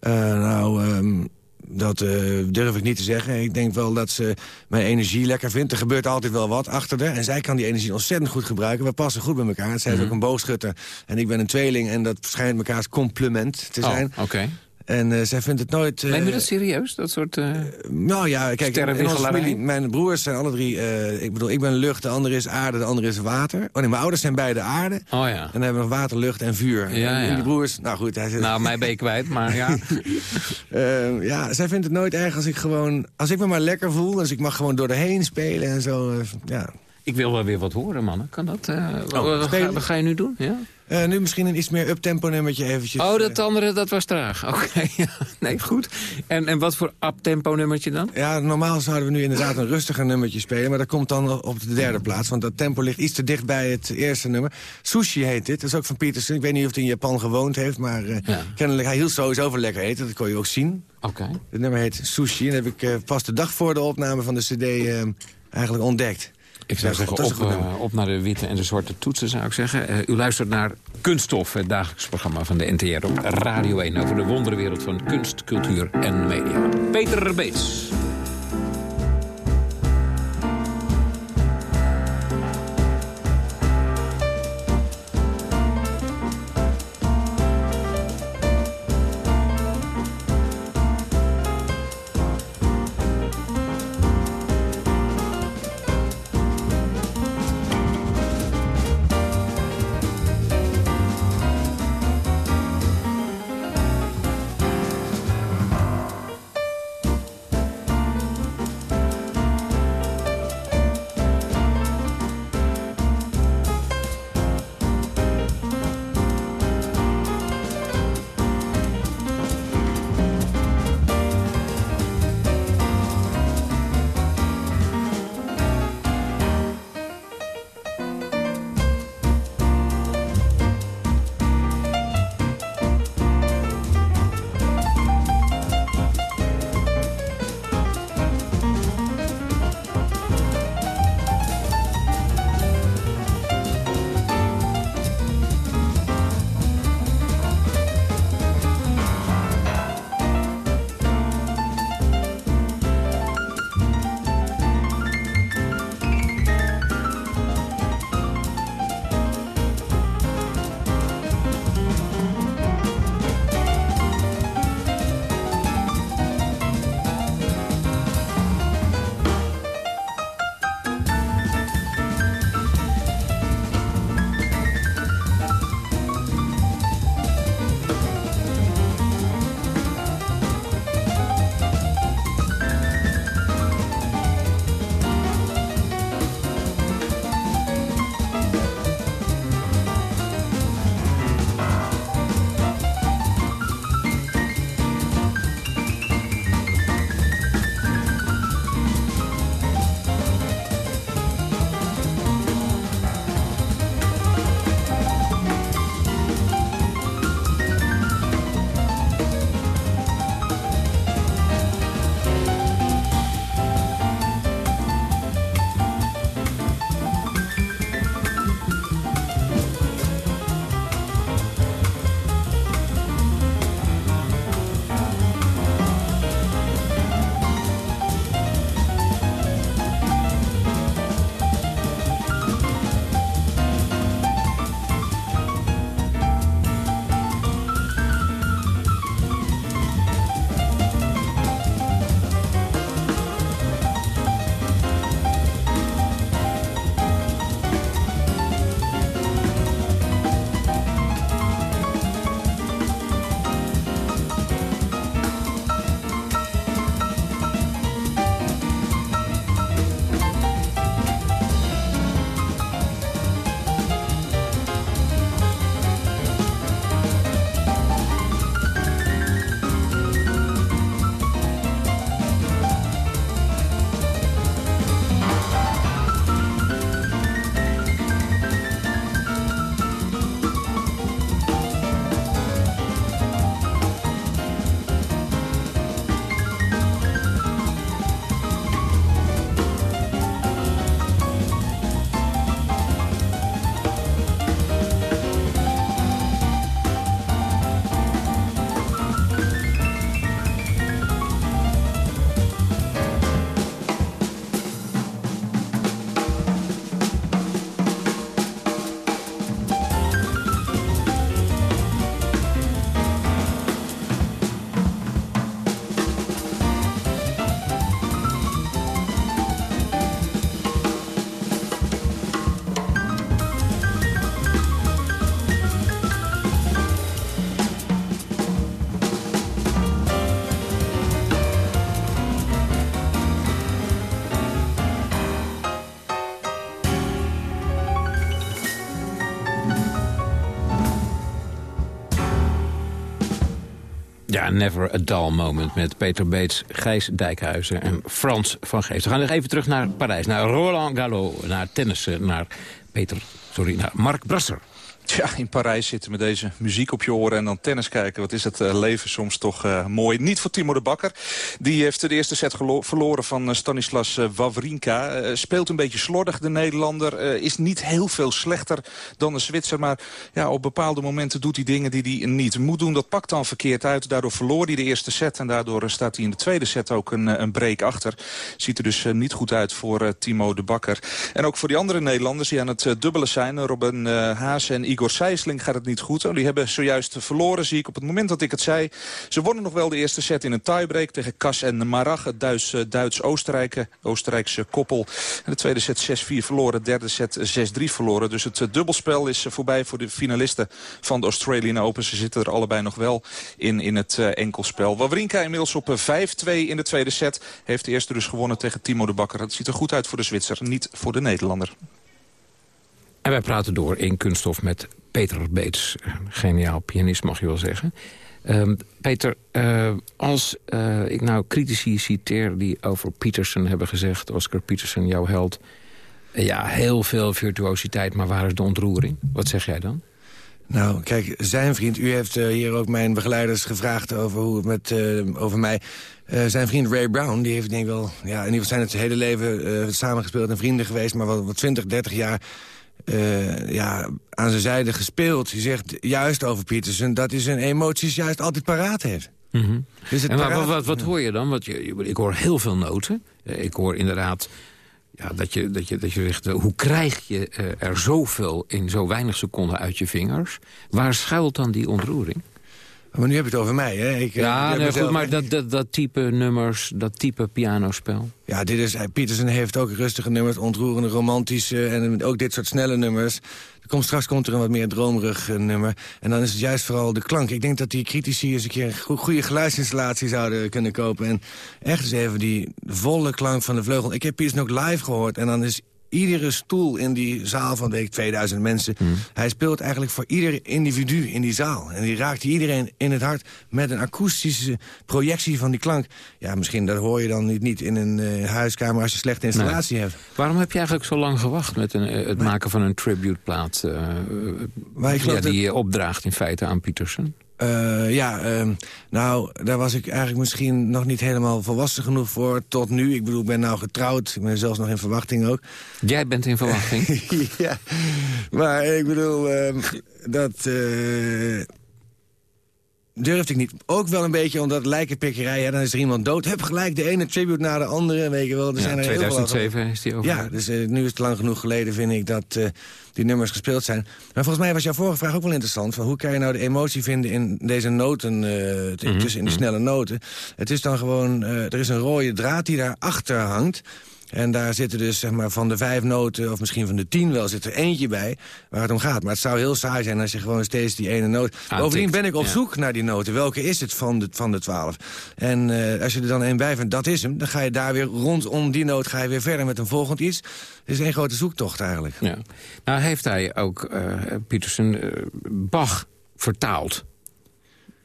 Uh, nou, um, dat uh, durf ik niet te zeggen. Ik denk wel dat ze mijn energie lekker vindt. Er gebeurt altijd wel wat achter haar. En zij kan die energie ontzettend goed gebruiken. We passen goed bij elkaar. Zij is mm ook een boogschutter. En ik ben een tweeling. En dat schijnt elkaars complement te oh, zijn. Oh, oké. En uh, zij vindt het nooit... Uh, Neem je dat serieus, dat soort uh, Nou ja, kijk, in onze familie, mijn broers zijn alle drie... ik bedoel, ik ben lucht, de andere is aarde, de andere is water. Oh nee, mijn ouders zijn beide aarde. Oh ja. En dan hebben we nog water, lucht en vuur. Ja, en, die broers, nou goed. Hij zit... Nou, mij ben je kwijt, maar ja. ja, zij vindt het nooit erg als ik gewoon... Als ik me maar lekker voel, dus ik mag gewoon door de heen spelen en zo, ja... Ik wil wel weer wat horen, mannen. Kan dat? Oh, wat, ga, wat, ga, je nu doen? Ja? Uh, nu misschien een iets meer uptempo nummertje eventjes. Oh, dat andere, dat was traag. Oké, ja. nee, goed. En, en wat voor uptempo nummertje dan? Ja, normaal zouden we nu inderdaad een rustiger nummertje spelen... maar dat komt dan op de derde plaats, want dat tempo ligt iets te dicht bij het eerste nummer. Sushi heet dit, dat is ook van Peterson. Ik weet niet of hij in Japan gewoond heeft, maar uh, kennelijk, hij hield sowieso van lekker eten. Dat kon je ook zien. Oké. Het nummer heet Sushi en dat heb ik uh, pas de dag voor de opname van de cd eigenlijk ontdekt. Ik zou zeggen, op, uh, op, naar de witte en de zwarte toetsen, zou ik zeggen. Uh, u luistert naar Kunststof, het dagelijks programma van de NTR op Radio 1... over de wonderwereld van kunst, cultuur en media. Peter Beets. Never a Dull Moment met Peter Beets, Gijs Dijkhuizen en Frans van Geest. We gaan nog even terug naar Parijs, naar Roland Gallo, naar tennissen, naar Peter, sorry, naar Mark Brasser. Ja, in Parijs zitten met deze muziek op je oren en dan tennis kijken. Wat is het uh, leven soms toch uh, mooi. Niet voor Timo de Bakker. Die heeft de eerste set verloren van uh, Stanislas Wawrinka. speelt een beetje slordig, de Nederlander. is niet heel veel slechter dan de Zwitser. Maar ja, op bepaalde momenten doet hij dingen die hij niet moet doen. Dat pakt dan verkeerd uit. Daardoor verloor hij de eerste set. En daardoor staat hij in de tweede set ook een, een break achter. Ziet er dus niet goed uit voor Timo de Bakker. En ook voor die andere Nederlanders die aan het dubbelen zijn. Robin Haas en Igor Igor gaat het niet goed. Oh, die hebben zojuist verloren, zie ik op het moment dat ik het zei. Ze wonnen nog wel de eerste set in een tiebreak tegen Kas en Marag. Het Duits-Oostenrijkse koppel. En de tweede set 6-4 verloren, de derde set 6-3 verloren. Dus het dubbelspel is voorbij voor de finalisten van de Australian Open. Ze zitten er allebei nog wel in, in het enkelspel. Wawrinka inmiddels op 5-2 in de tweede set. Heeft de eerste dus gewonnen tegen Timo de Bakker. Het ziet er goed uit voor de Zwitser, niet voor de Nederlander. En wij praten door in Kunststof met Peter Beets. Geniaal pianist, mag je wel zeggen. Uh, Peter, uh, als uh, ik nou critici citeer die over Peterson hebben gezegd... Oscar Peterson, jouw held... ja, heel veel virtuositeit, maar waar is de ontroering? Wat zeg jij dan? Nou, kijk, zijn vriend, u heeft hier ook mijn begeleiders gevraagd over, hoe het met, over mij. zijn vriend Ray Brown, die heeft denk wel... Ja, in ieder geval zijn het hele leven samengespeeld en vrienden geweest... maar wel 20, 30 jaar uh, ja, aan zijn zijde gespeeld. Je zegt juist over Peterson dat hij zijn emoties juist altijd paraat heeft. Mm -hmm. dus en maar, wat, wat, hoor je dan? Want je, ik hoor heel veel noten. Eh, ik hoor inderdaad ja, dat, je, dat, je, dat je zegt, uh, hoe krijg je er zoveel in zo weinig seconden uit je vingers? Waar schuilt dan die ontroering? Maar nu heb je het over mij, hè? Ik, ja, nee, goed, maar dat, dat, dat type nummers, dat type pianospel. Ja, dit is, Peterson heeft ook rustige nummers, ontroerende, romantische... en ook dit soort snelle nummers. Er komt, straks komt er een wat meer dromerig nummer. En dan is het juist vooral de klank. Ik denk dat die critici eens een keer een goede geluidsinstallatie zouden kunnen kopen. En echt eens even die volle klank van de vleugel. Ik heb Peterson ook live gehoord en dan is iedere stoel in die zaal van week 2000 mensen. Hmm. Hij speelt eigenlijk voor ieder individu in die zaal. En die raakt iedereen in het hart met een akoestische projectie van die klank. Ja, misschien dat hoor je dan niet, niet in een uh, huiskamer als je slechte installatie hebt. Waarom heb je eigenlijk zo lang gewacht met een, uh, het maken van een tributeplaat? Uh, ja, die je opdraagt in feite aan Peterson? Uh, ja, uh, nou, daar was ik eigenlijk misschien nog niet helemaal volwassen genoeg voor tot nu. Ik bedoel, ik ben nou getrouwd. Ik ben zelfs nog in verwachting ook. Jij bent in verwachting? ja, maar ik bedoel, uh, dat... Durfde ik niet. Ook wel een beetje omdat lijkenpikkerij, ja, dan is er iemand dood. Heb gelijk de ene tribute naar de andere, weet je wel. Er ja, zijn er 2007 is die over. Ja, dus uh, nu is het lang genoeg geleden, vind ik, dat uh, die nummers gespeeld zijn. Maar volgens mij was jouw vorige vraag ook wel interessant. Van hoe kan je nou de emotie vinden in deze noten, uh, mm -hmm. tussen in de snelle noten? Het is dan gewoon, er is een rode draad die daarachter hangt. En daar zitten dus zeg maar, van de vijf noten, of misschien van de tien wel, zit er eentje bij waar het om gaat. Maar het zou heel saai zijn als je gewoon steeds die ene noot... Ah, Bovendien ben ik op zoek naar die noten. Welke is het van de, van de twaalf? En uh, als je er dan één bij vindt, dat is hem. Dan ga je daar weer rondom die noot ga je weer verder met een volgend iets. Het is één grote zoektocht eigenlijk. Ja. Nou heeft hij ook, uh, Peterson, uh, Bach vertaald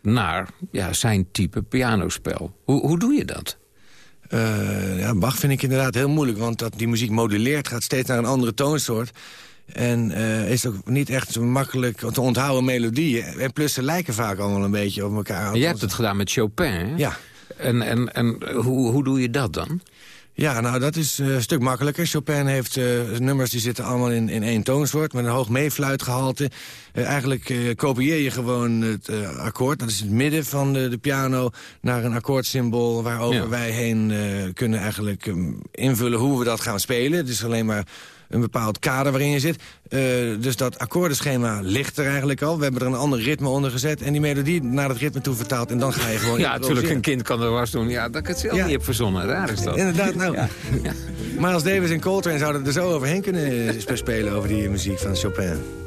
naar ja, zijn type pianospel. Hoe, hoe doe je dat? Uh, ja, Bach vind ik inderdaad heel moeilijk, want dat die muziek moduleert... gaat steeds naar een andere toonsoort. En uh, is ook niet echt zo makkelijk te onthouden melodieën. En plus, ze lijken vaak allemaal een beetje op elkaar. Je hebt het gedaan met Chopin, hè? Ja. En, en, en hoe, hoe doe je dat dan? Ja, nou, dat is uh, een stuk makkelijker. Chopin heeft uh, nummers die zitten allemaal in, in één toonsoort... met een hoog meefluitgehalte. Uh, eigenlijk kopieer je gewoon het akkoord. Dat is het midden van de, de piano naar een akkoordsymbool... waarover wij heen kunnen eigenlijk um, invullen hoe we dat gaan spelen. Het is alleen maar een bepaald kader waarin je zit. Uh, dus dat akkoordenschema ligt er eigenlijk al. We hebben er een ander ritme onder gezet. En die melodie naar dat ritme toe vertaald. En dan ga je gewoon... ja, natuurlijk, een kind kan er was doen. Ja, dat ik het zelf niet heb verzonnen. Daar is dat. Inderdaad, nou. ja. Maar als Davis en Coltrane zouden er zo overheen kunnen spelen... over die muziek van Chopin.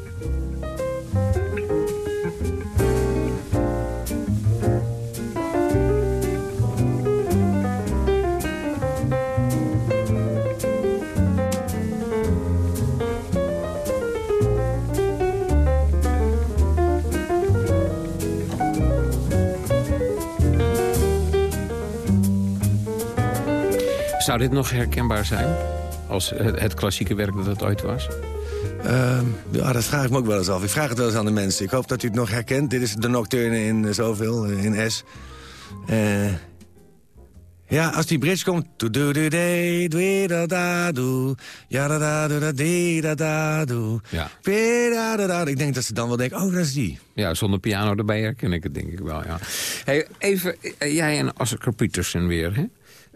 Zou dit nog herkenbaar zijn? Als het, het klassieke werk dat het ooit was? Uh, ja, dat vraag ik me ook wel eens af. Ik vraag het wel eens aan de mensen. Ik hoop dat u het nog herkent. Dit is de Nocturne in uh, zoveel, uh, in S. Uh, ja, als die bridge komt... do do do de do da da do ja da da do da de da da do ja. da da da. Ik denk dat ze dan wel denken, oh, dat is die. Ja, zonder piano erbij herken ik het denk ik wel, ja. Hey, even, jij en Oscar Peterson weer, hè?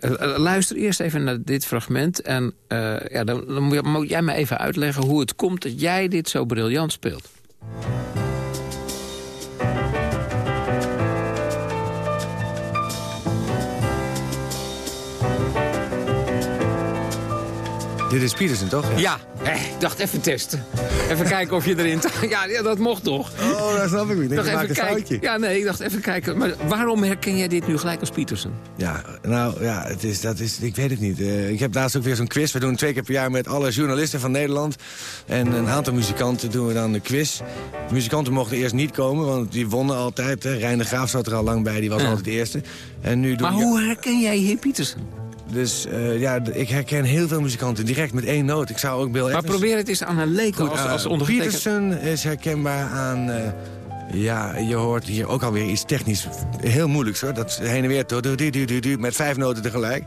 Uh, luister eerst even naar dit fragment. En uh, ja, dan, dan moet jij me even uitleggen hoe het komt dat jij dit zo briljant speelt. Dit is Pietersen, toch? Ja, ja eh, ik dacht even testen. Even kijken of je erin... Ja, ja, dat mocht toch? Oh, dat snap ik niet. Ik dacht even kijken. Ja, nee, ik dacht even kijken. Maar waarom herken jij dit nu gelijk als Pietersen? Ja, nou, ja, het is, dat is, ik weet het niet. Uh, ik heb laatst ook weer zo'n quiz. We doen twee keer per jaar met alle journalisten van Nederland. En een aantal muzikanten doen we dan de quiz. De muzikanten mochten eerst niet komen, want die wonnen altijd. Hè. Rijn de Graaf zat er al lang bij, die was ja. altijd de eerste. En nu maar hoe herken jij hier Pietersen? Dus uh, ja, ik herken heel veel muzikanten direct met één noot. Ik zou ook Bill Maar Evans... probeer het eens aan een leek als, als uh, Peterson is herkenbaar aan... Uh, ja, je hoort hier ook alweer iets technisch heel moeilijks hoor. Dat heen en weer du, met vijf noten tegelijk.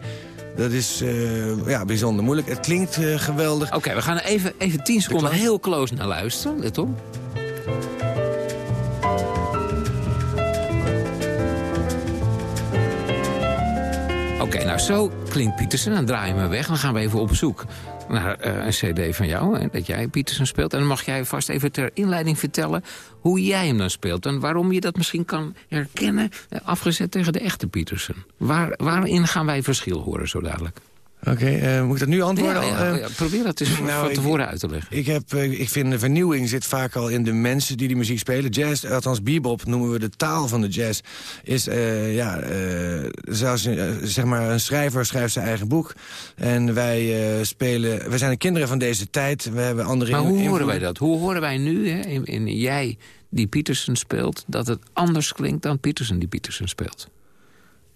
Dat is uh, ja, bijzonder moeilijk. Het klinkt uh, geweldig. Oké, okay, we gaan even, even tien seconden heel close naar luisteren. Let op. okay, nou zo klinkt Pietersen. Dan draai je me weg. Dan gaan we even op zoek naar uh, een cd van jou. Hè, dat jij Pietersen speelt. En dan mag jij vast even ter inleiding vertellen hoe jij hem dan speelt. En waarom je dat misschien kan herkennen, afgezet tegen de echte Pietersen. Waar, waarin gaan wij verschil horen zo dadelijk? Oké, okay, uh, moet ik dat nu antwoorden? Ja, ja, ja, probeer dat eens nou, van tevoren uit te leggen. Ik, heb, uh, ik vind de vernieuwing zit vaak al in de mensen die die muziek spelen. Jazz, althans bebop, noemen we de taal van de jazz. Is, uh, ja, zoals zeg maar een schrijver schrijft zijn eigen boek. En wij spelen, we zijn de kinderen van deze tijd. We hebben andere maar hoe horen wij dat? Hoe horen wij nu, hè, in, in jij die Pietersen speelt... dat het anders klinkt dan Pietersen die Pietersen speelt?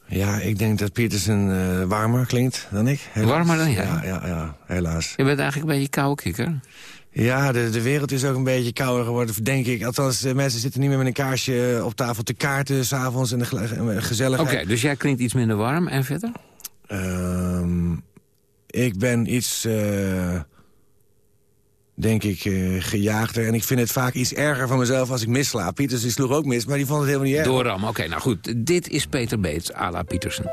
Ja, ik denk dat Pietersen uh, warmer klinkt dan ik. Helaas. Warmer dan jij? Ja, ja, ja, helaas. Je bent eigenlijk een beetje koude kikker. Ja, de, de wereld is ook een beetje kouder geworden, denk ik. Althans, de mensen zitten niet meer met een kaarsje op tafel te kaarten... s'avonds in de gezelligheid. Oké, okay, dus jij klinkt iets minder warm en verder? Um, ik ben iets... Uh, denk ik, uh, gejaagder. En ik vind het vaak iets erger van mezelf als ik misslaap. Pieters die sloeg ook mis, maar die vond het helemaal niet erg. Doorram, oké, nou goed. Dit is Peter Beets, à la Pietersen.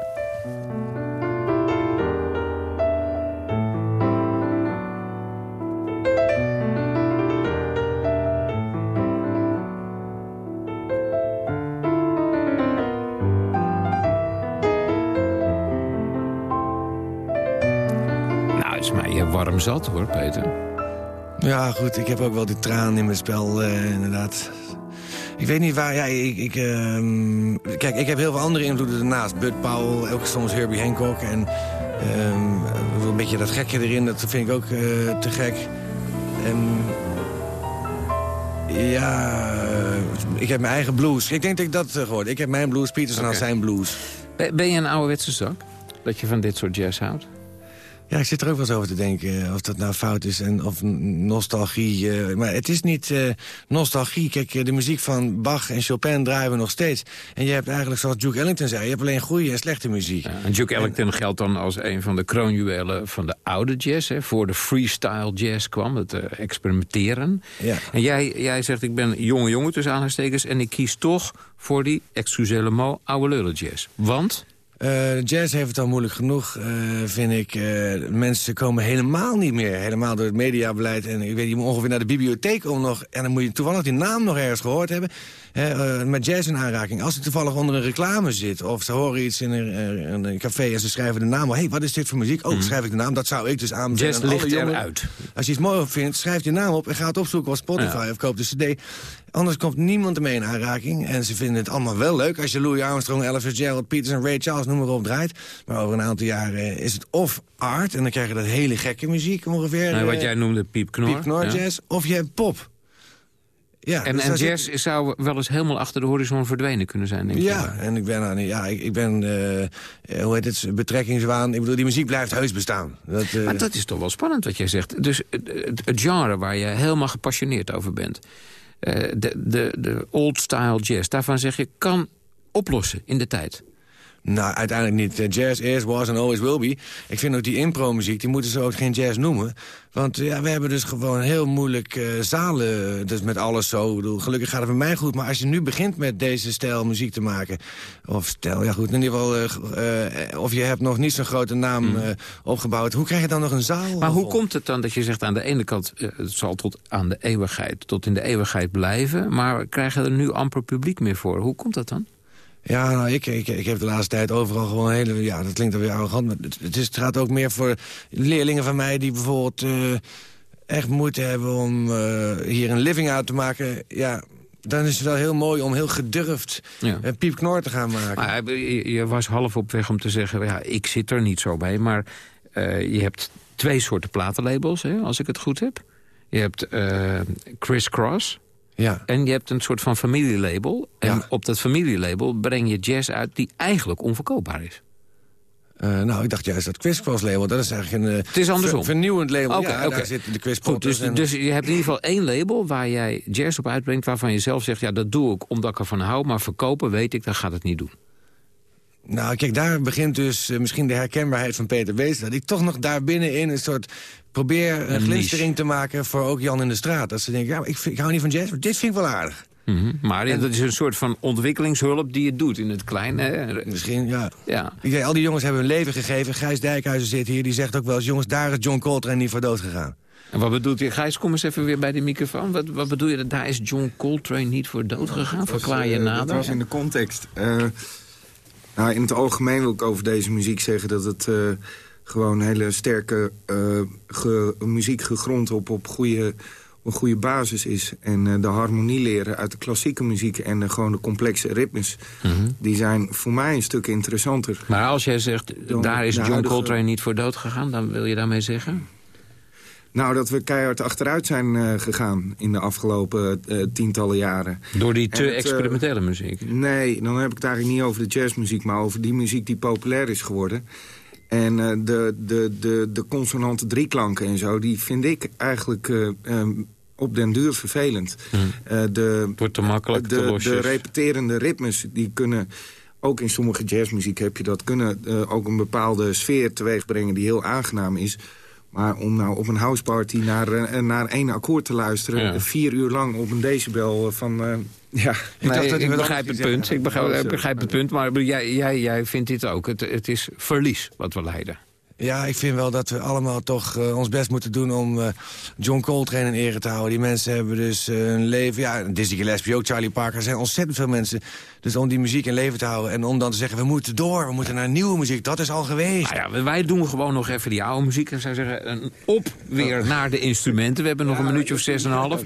Nou, is mij warm zat hoor, Peter. Ja, goed, ik heb ook wel die traan in mijn spel, uh, inderdaad. Ik weet niet waar... Ja, ik, ik uh, kijk, ik heb heel veel andere invloeden ernaast. Bud Powell, ook soms Herbie Hancock. En uh, een beetje dat gekke erin, dat vind ik ook uh, te gek. En ja, ik heb mijn eigen blues. Ik denk dat ik dat gehoord. Ik heb mijn blues, Peterson okay. had zijn blues. Ben je een ouderwetse zak? Dat je van dit soort jazz houdt? Ja, ik zit er ook wel eens over te denken of dat nou fout is en of nostalgie. Uh, maar het is niet uh, nostalgie. Kijk, de muziek van Bach en Chopin draaien we nog steeds. En je hebt eigenlijk, zoals Duke Ellington zei, je hebt alleen goede en slechte muziek. Ja, en Duke Ellington en, geldt dan als een van de kroonjuwelen van de oude jazz. Hè, voor de freestyle jazz kwam, het uh, experimenteren. Ja. En jij, jij zegt, ik ben jonge jongen tussen aanhalingstekens... en ik kies toch voor die, excusez le oude lullen jazz. Want... Uh, jazz heeft het al moeilijk genoeg, uh, vind ik. Uh, mensen komen helemaal niet meer, helemaal door het mediabeleid. En ik weet, je moet ongeveer naar de bibliotheek om nog... en dan moet je toevallig die naam nog ergens gehoord hebben... Hè, met jazz in aanraking. Als ze toevallig onder een reclame zit... of ze horen iets in een, een café en ze schrijven de naam... hé, hey, wat is dit voor muziek? Oh, mm. schrijf ik de naam. Dat zou ik dus aanbevelen. Jazz ligt eruit. Als je iets mooi vindt, schrijf je naam op... en ga het opzoeken op Spotify ja. of koop de cd. Anders komt niemand ermee in aanraking. En ze vinden het allemaal wel leuk als je Louis Armstrong, Ella Fitzgerald, Peters en Ray Charles, noem maar op, draait. Maar over een aantal jaren is het of art, en dan krijg je dat hele gekke muziek ongeveer. Nou, wat jij noemde piepknor. Piepknor jazz, of je hebt pop. Ja, en dus en jazz zou wel eens helemaal achter de horizon verdwenen kunnen zijn, denk Ja, je? en ik ben, aan, ja, ik, ik ben eh, hoe heet het, betrekkingswaan. Ik bedoel, die muziek blijft heus bestaan. Dat, eh, Maar dat is toch wel spannend wat jij zegt. Dus het, genre waar je helemaal gepassioneerd over bent... eh, de, de, de old-style jazz, daarvan zeg je... kan oplossen in de tijd. Nou, uiteindelijk niet. Eh, Jazz is, was en always will be. Ik vind ook die impro-muziek, die moeten ze ook geen jazz noemen. Want ja, we hebben dus gewoon heel moeilijk eh, zalen, dus met alles zo. Bedoel, gelukkig gaat het met mij goed, maar als je nu begint met deze stijl muziek te maken... of stijl, ja goed, in ieder geval... eh, of je hebt nog niet zo'n grote naam eh, opgebouwd... hoe krijg je dan nog een zaal? Maar hoe komt het dan dat je zegt aan de ene kant... het zal tot aan de eeuwigheid, tot in de eeuwigheid blijven... maar we krijgen er nu amper publiek meer voor. Hoe komt dat dan? Ja, nou, ik, ik, ik heb de laatste tijd overal gewoon hele... Ja, dat klinkt alweer arrogant, maar het, het, is, het gaat ook meer voor leerlingen van mij... die bijvoorbeeld eh, echt moeite hebben om eh, hier een living uit te maken. Ja, dan is het wel heel mooi om heel gedurfd Ja. een piepknor te gaan maken. Maar je, je was half op weg om te zeggen... ja, ik zit er niet zo bij, maar eh, je hebt twee soorten platenlabels... Hè, als ik het goed heb. Je hebt eh Criss Cross... Ja. En je hebt een soort van familielabel. En Ja. op dat familielabel breng je jazz uit die eigenlijk onverkoopbaar is. Eh, nou, ik dacht juist dat Quizcross label, dat is eigenlijk een eh, Het is andersom. ver- vernieuwend label. Oké, ja, oké. daar zitten de dus, en- dus je hebt in ieder geval één label waar jij jazz op uitbrengt... waarvan je zelf zegt, ja, dat doe ik omdat ik ervan hou... maar verkopen weet ik, dan gaat het niet doen. Nou, kijk, daar begint dus eh, misschien de herkenbaarheid van Peter Wees. Dat ik toch nog daar binnenin een soort... probeer een, Een glinstering te maken voor ook Jan in de straat. Dat ze denken, ja, maar ik, vind- ik hou niet van jazz, maar dit vind ik wel aardig. Mhm. Maar dat is een soort van ontwikkelingshulp die je doet in het klein. Hè? Misschien, ja. Ja. Ik denk, al die jongens hebben hun leven gegeven. Gijs Dijkhuizen zit hier, die zegt ook wel eens... jongens, daar is John Coltrane niet voor dood gegaan. En wat bedoelt je? Gijs, kom eens even weer bij de microfoon. Wat, wat bedoel je? Daar is John Coltrane niet voor dood gegaan? Verklaar je Eh, nader. Dat was in de context. Eh, nou, in het algemeen wil ik over deze muziek zeggen dat het eh, gewoon hele sterke eh, ge- muziek gegrond op, op goede, een goede basis is. En eh, de harmonie leren uit de klassieke muziek en gewoon de complexe ritmes... Mhm. die zijn voor mij een stuk interessanter. Maar als jij zegt, Dan daar is John huidige- Coltrane niet voor dood gegaan... dan wil je daarmee zeggen? Nou, dat we keihard achteruit zijn eh, gegaan in de afgelopen eh, tientallen jaren. Door die En te het, eh, experimentele muziek? Nee, dan heb ik het eigenlijk niet over de jazzmuziek... maar over die muziek die populair is geworden. En de, de, de, de consonante drieklanken en zo... die vind ik eigenlijk eh, ehm, op den duur vervelend. Eh, de, Wordt te makkelijk, te de, losjes. de repeterende ritmes, die kunnen... ook in sommige jazzmuziek heb je dat... kunnen ook een bepaalde sfeer teweegbrengen die heel aangenaam is... Maar om nou op een houseparty naar, eh, naar één akkoord te luisteren... Ja. vier uur lang op een decibel van... eh, ja, Nee, ik, wat begrijp het punt. Ik begrijp, Oh, begrijp het punt, maar jij, jij, jij vindt dit ook. Het, het is verlies wat we leiden. Ja, ik vind wel dat we allemaal toch eh, ons best moeten doen om eh, John Coltrane in ere te houden. Die mensen hebben dus eh, een leven... Ja, Dizzy Gillespie ook, Charlie Parker. Er zijn ontzettend veel mensen. Dus om die muziek in leven te houden. En om dan te zeggen, we moeten door, we moeten naar nieuwe muziek. Dat is al geweest. Nou ja, wij doen gewoon nog even die oude muziek. En zou zeggen, een op weer naar de instrumenten. We hebben nog een minuutje of zes en een half.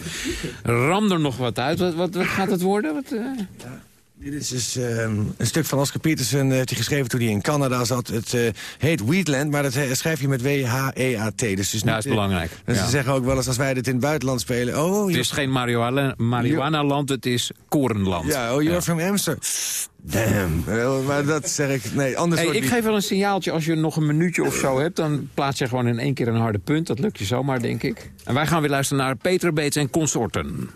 Ram er nog wat uit. Wat, wat, wat gaat het worden? Wat, eh? Dit is dus ehm, een stuk van Oscar Peterson, eh, heeft hij geschreven toen hij in Canada zat. Het eh, heet Wheatland, maar dat eh, schrijf je met W-H-E-A-T. Dus, Ja, niet, dat is belangrijk. Dus Ja. ze zeggen ook wel eens, als wij dit in het buitenland spelen... Oh, Het is geen marihuana- marihuana-land, het is korenland. Ja, oh, you're from Amsterdam. Damn. Maar dat zeg ik... Nee, anders Hey, ik die- geef wel een signaaltje. Als je nog een minuutje of zo hebt... dan plaats je gewoon in één keer een harde punt. Dat lukt je zomaar, denk ik. En wij gaan weer luisteren naar Peter Beets en consorten.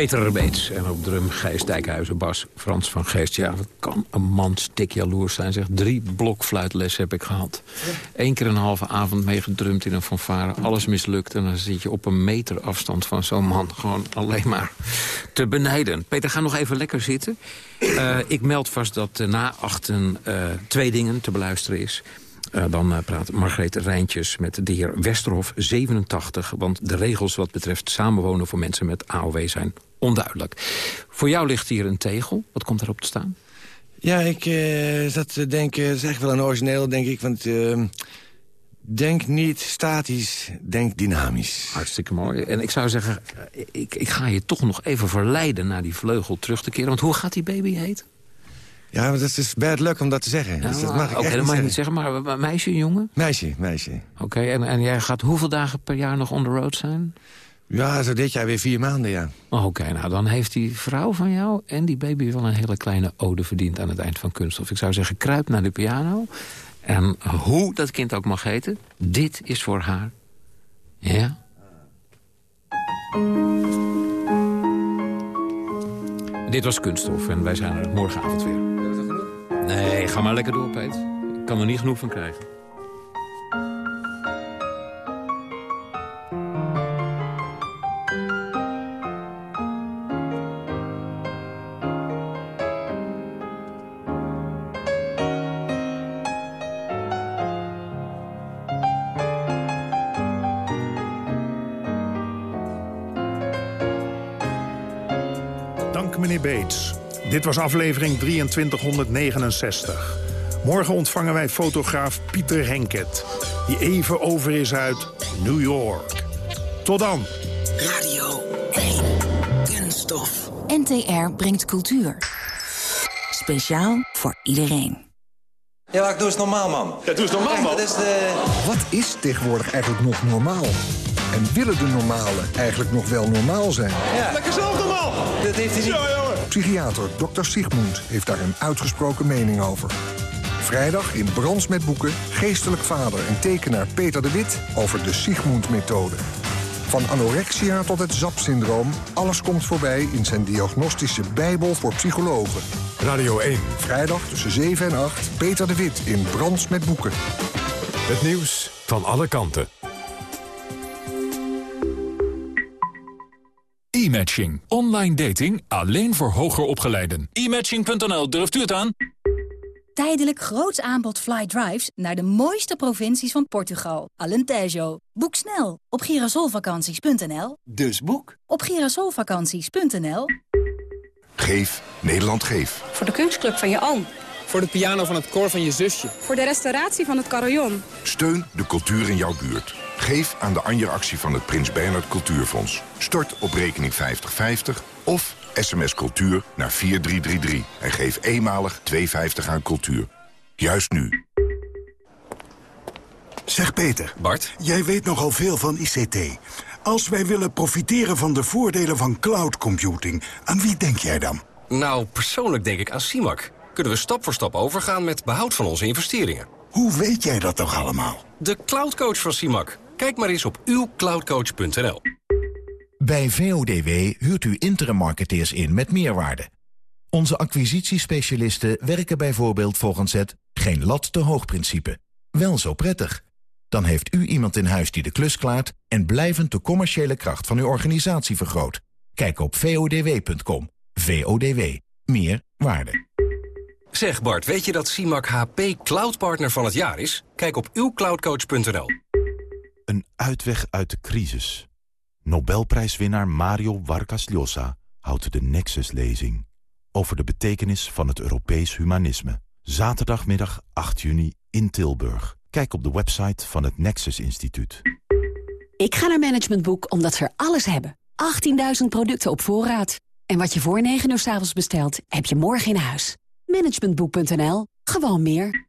Peter Rebeets en op drum Gijs Dijkhuizen, bas Frans van Geest. Ja, dat kan een man stik jaloers zijn. Zeg, drie blokfluitlessen heb ik gehad. Eén keer een halve avond meegedrumd in een fanfare. Alles mislukt en dan zit je op een meter afstand van zo'n man. Gewoon alleen maar te benijden. Peter, ga nog even lekker zitten. Uh, ik meld vast dat uh, na achten uh, twee dingen te beluisteren is. Dan praat Margreet Rijntjes met de heer Westerhof, 87. Want de regels wat betreft samenwonen voor mensen met AOW zijn onduidelijk. Voor jou ligt hier een tegel. Wat komt erop te staan? Ja, ik uh, zat te denken, dat is echt wel een origineel, denk ik. Want denk niet statisch, denk dynamisch. Hartstikke mooi. En ik zou zeggen, ik, ik ga je toch nog even verleiden naar die vleugel terug te keren. Want hoe gaat die baby heten? Ja, maar dat is bad luck om dat te zeggen. Ja, dus dat mag ik Oké, echt dat mag je niet zeggen. Maar meisje, jongen? Meisje, meisje. Oké, en, en jij gaat hoeveel dagen per jaar nog on the road zijn? Ja, zo dit jaar weer vier maanden, ja. Oké, nou dan heeft die vrouw van jou en die baby wel een hele kleine ode verdiend aan het eind van kunststof. Ik zou zeggen, kruip naar de piano. En hoe dat kind ook mag heten, dit is voor haar. Ja? Dit was Kunststof en wij zijn er morgenavond weer. Nee, ga maar lekker door, Peet. Ik kan er niet genoeg van krijgen. Dit was aflevering 2369. Morgen ontvangen wij fotograaf Pieter Henket... die even over is uit New York. Tot dan. Radio 1. Kunststof. NTR brengt cultuur. Speciaal voor iedereen. Ja, maar doe eens normaal, man. Ja, doe eens normaal, man. Dat is de... Wat is tegenwoordig eigenlijk nog normaal? En willen de normalen eigenlijk nog wel normaal zijn? Ja. Lekker zelf normaal! Dat heeft hij niet... Ja. Psychiater Dr. Sigmund heeft daar een uitgesproken mening over. Vrijdag in Brands met Boeken geestelijk vader en tekenaar Peter de Wit over de Sigmund-methode. Van anorexia tot het ZAP-syndroom, alles komt voorbij in zijn diagnostische bijbel voor psychologen. Radio 1. Vrijdag tussen 7 en 8, Peter de Wit in Brands met Boeken. Het nieuws van alle kanten. E-matching. Online dating alleen voor hoger opgeleiden. E-matching.nl, durft u het aan? Tijdelijk groots aanbod fly drives naar de mooiste provincies van Portugal. Alentejo. Boek snel op girasolvakanties.nl. Dus boek. Op girasolvakanties.nl. Geef Nederland Geef. Voor de kunstclub van je oom. Voor de piano van het koor van je zusje. Voor de restauratie van het carillon. Steun de cultuur in jouw buurt. Geef aan de Anja-actie van het Prins Bernhard Cultuurfonds. Stort op rekening 5050 of sms cultuur naar 4333. En geef eenmalig 2,50 aan cultuur. Juist nu. Zeg Peter. Bart? Jij weet nogal veel van ICT. Als wij willen profiteren van de voordelen van cloud computing, aan wie denk jij dan? Nou, persoonlijk denk ik aan CIMAC. Kunnen we stap voor stap overgaan met behoud van onze investeringen. Hoe weet jij dat toch allemaal? De cloudcoach van CIMAC. Kijk maar eens op uwcloudcoach.nl. Bij VODW huurt u interim marketeers in met meerwaarde. Onze acquisitiespecialisten werken bijvoorbeeld volgens het geen lat te hoog principe. Wel zo prettig. Dan heeft u iemand in huis die de klus klaart en blijvend de commerciële kracht van uw organisatie vergroot. Kijk op vodw.com. VODW. Meer waarde. Zeg Bart, weet je dat CIMAC HP Cloud Partner van het jaar is? Kijk op uwcloudcoach.nl. Een uitweg uit de crisis. Nobelprijswinnaar Mario Vargas Llosa houdt de Nexus-lezing... over de betekenis van het Europees humanisme. Zaterdagmiddag 8 juni in Tilburg. Kijk op de website van het Nexus Instituut. Ik ga naar Management Boek omdat ze er alles hebben. 18.000 producten op voorraad. En wat je voor 9 uur s avonds bestelt, heb je morgen in huis. Managementboek.nl. Gewoon meer.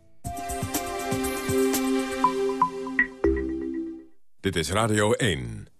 Dit is Radio 1.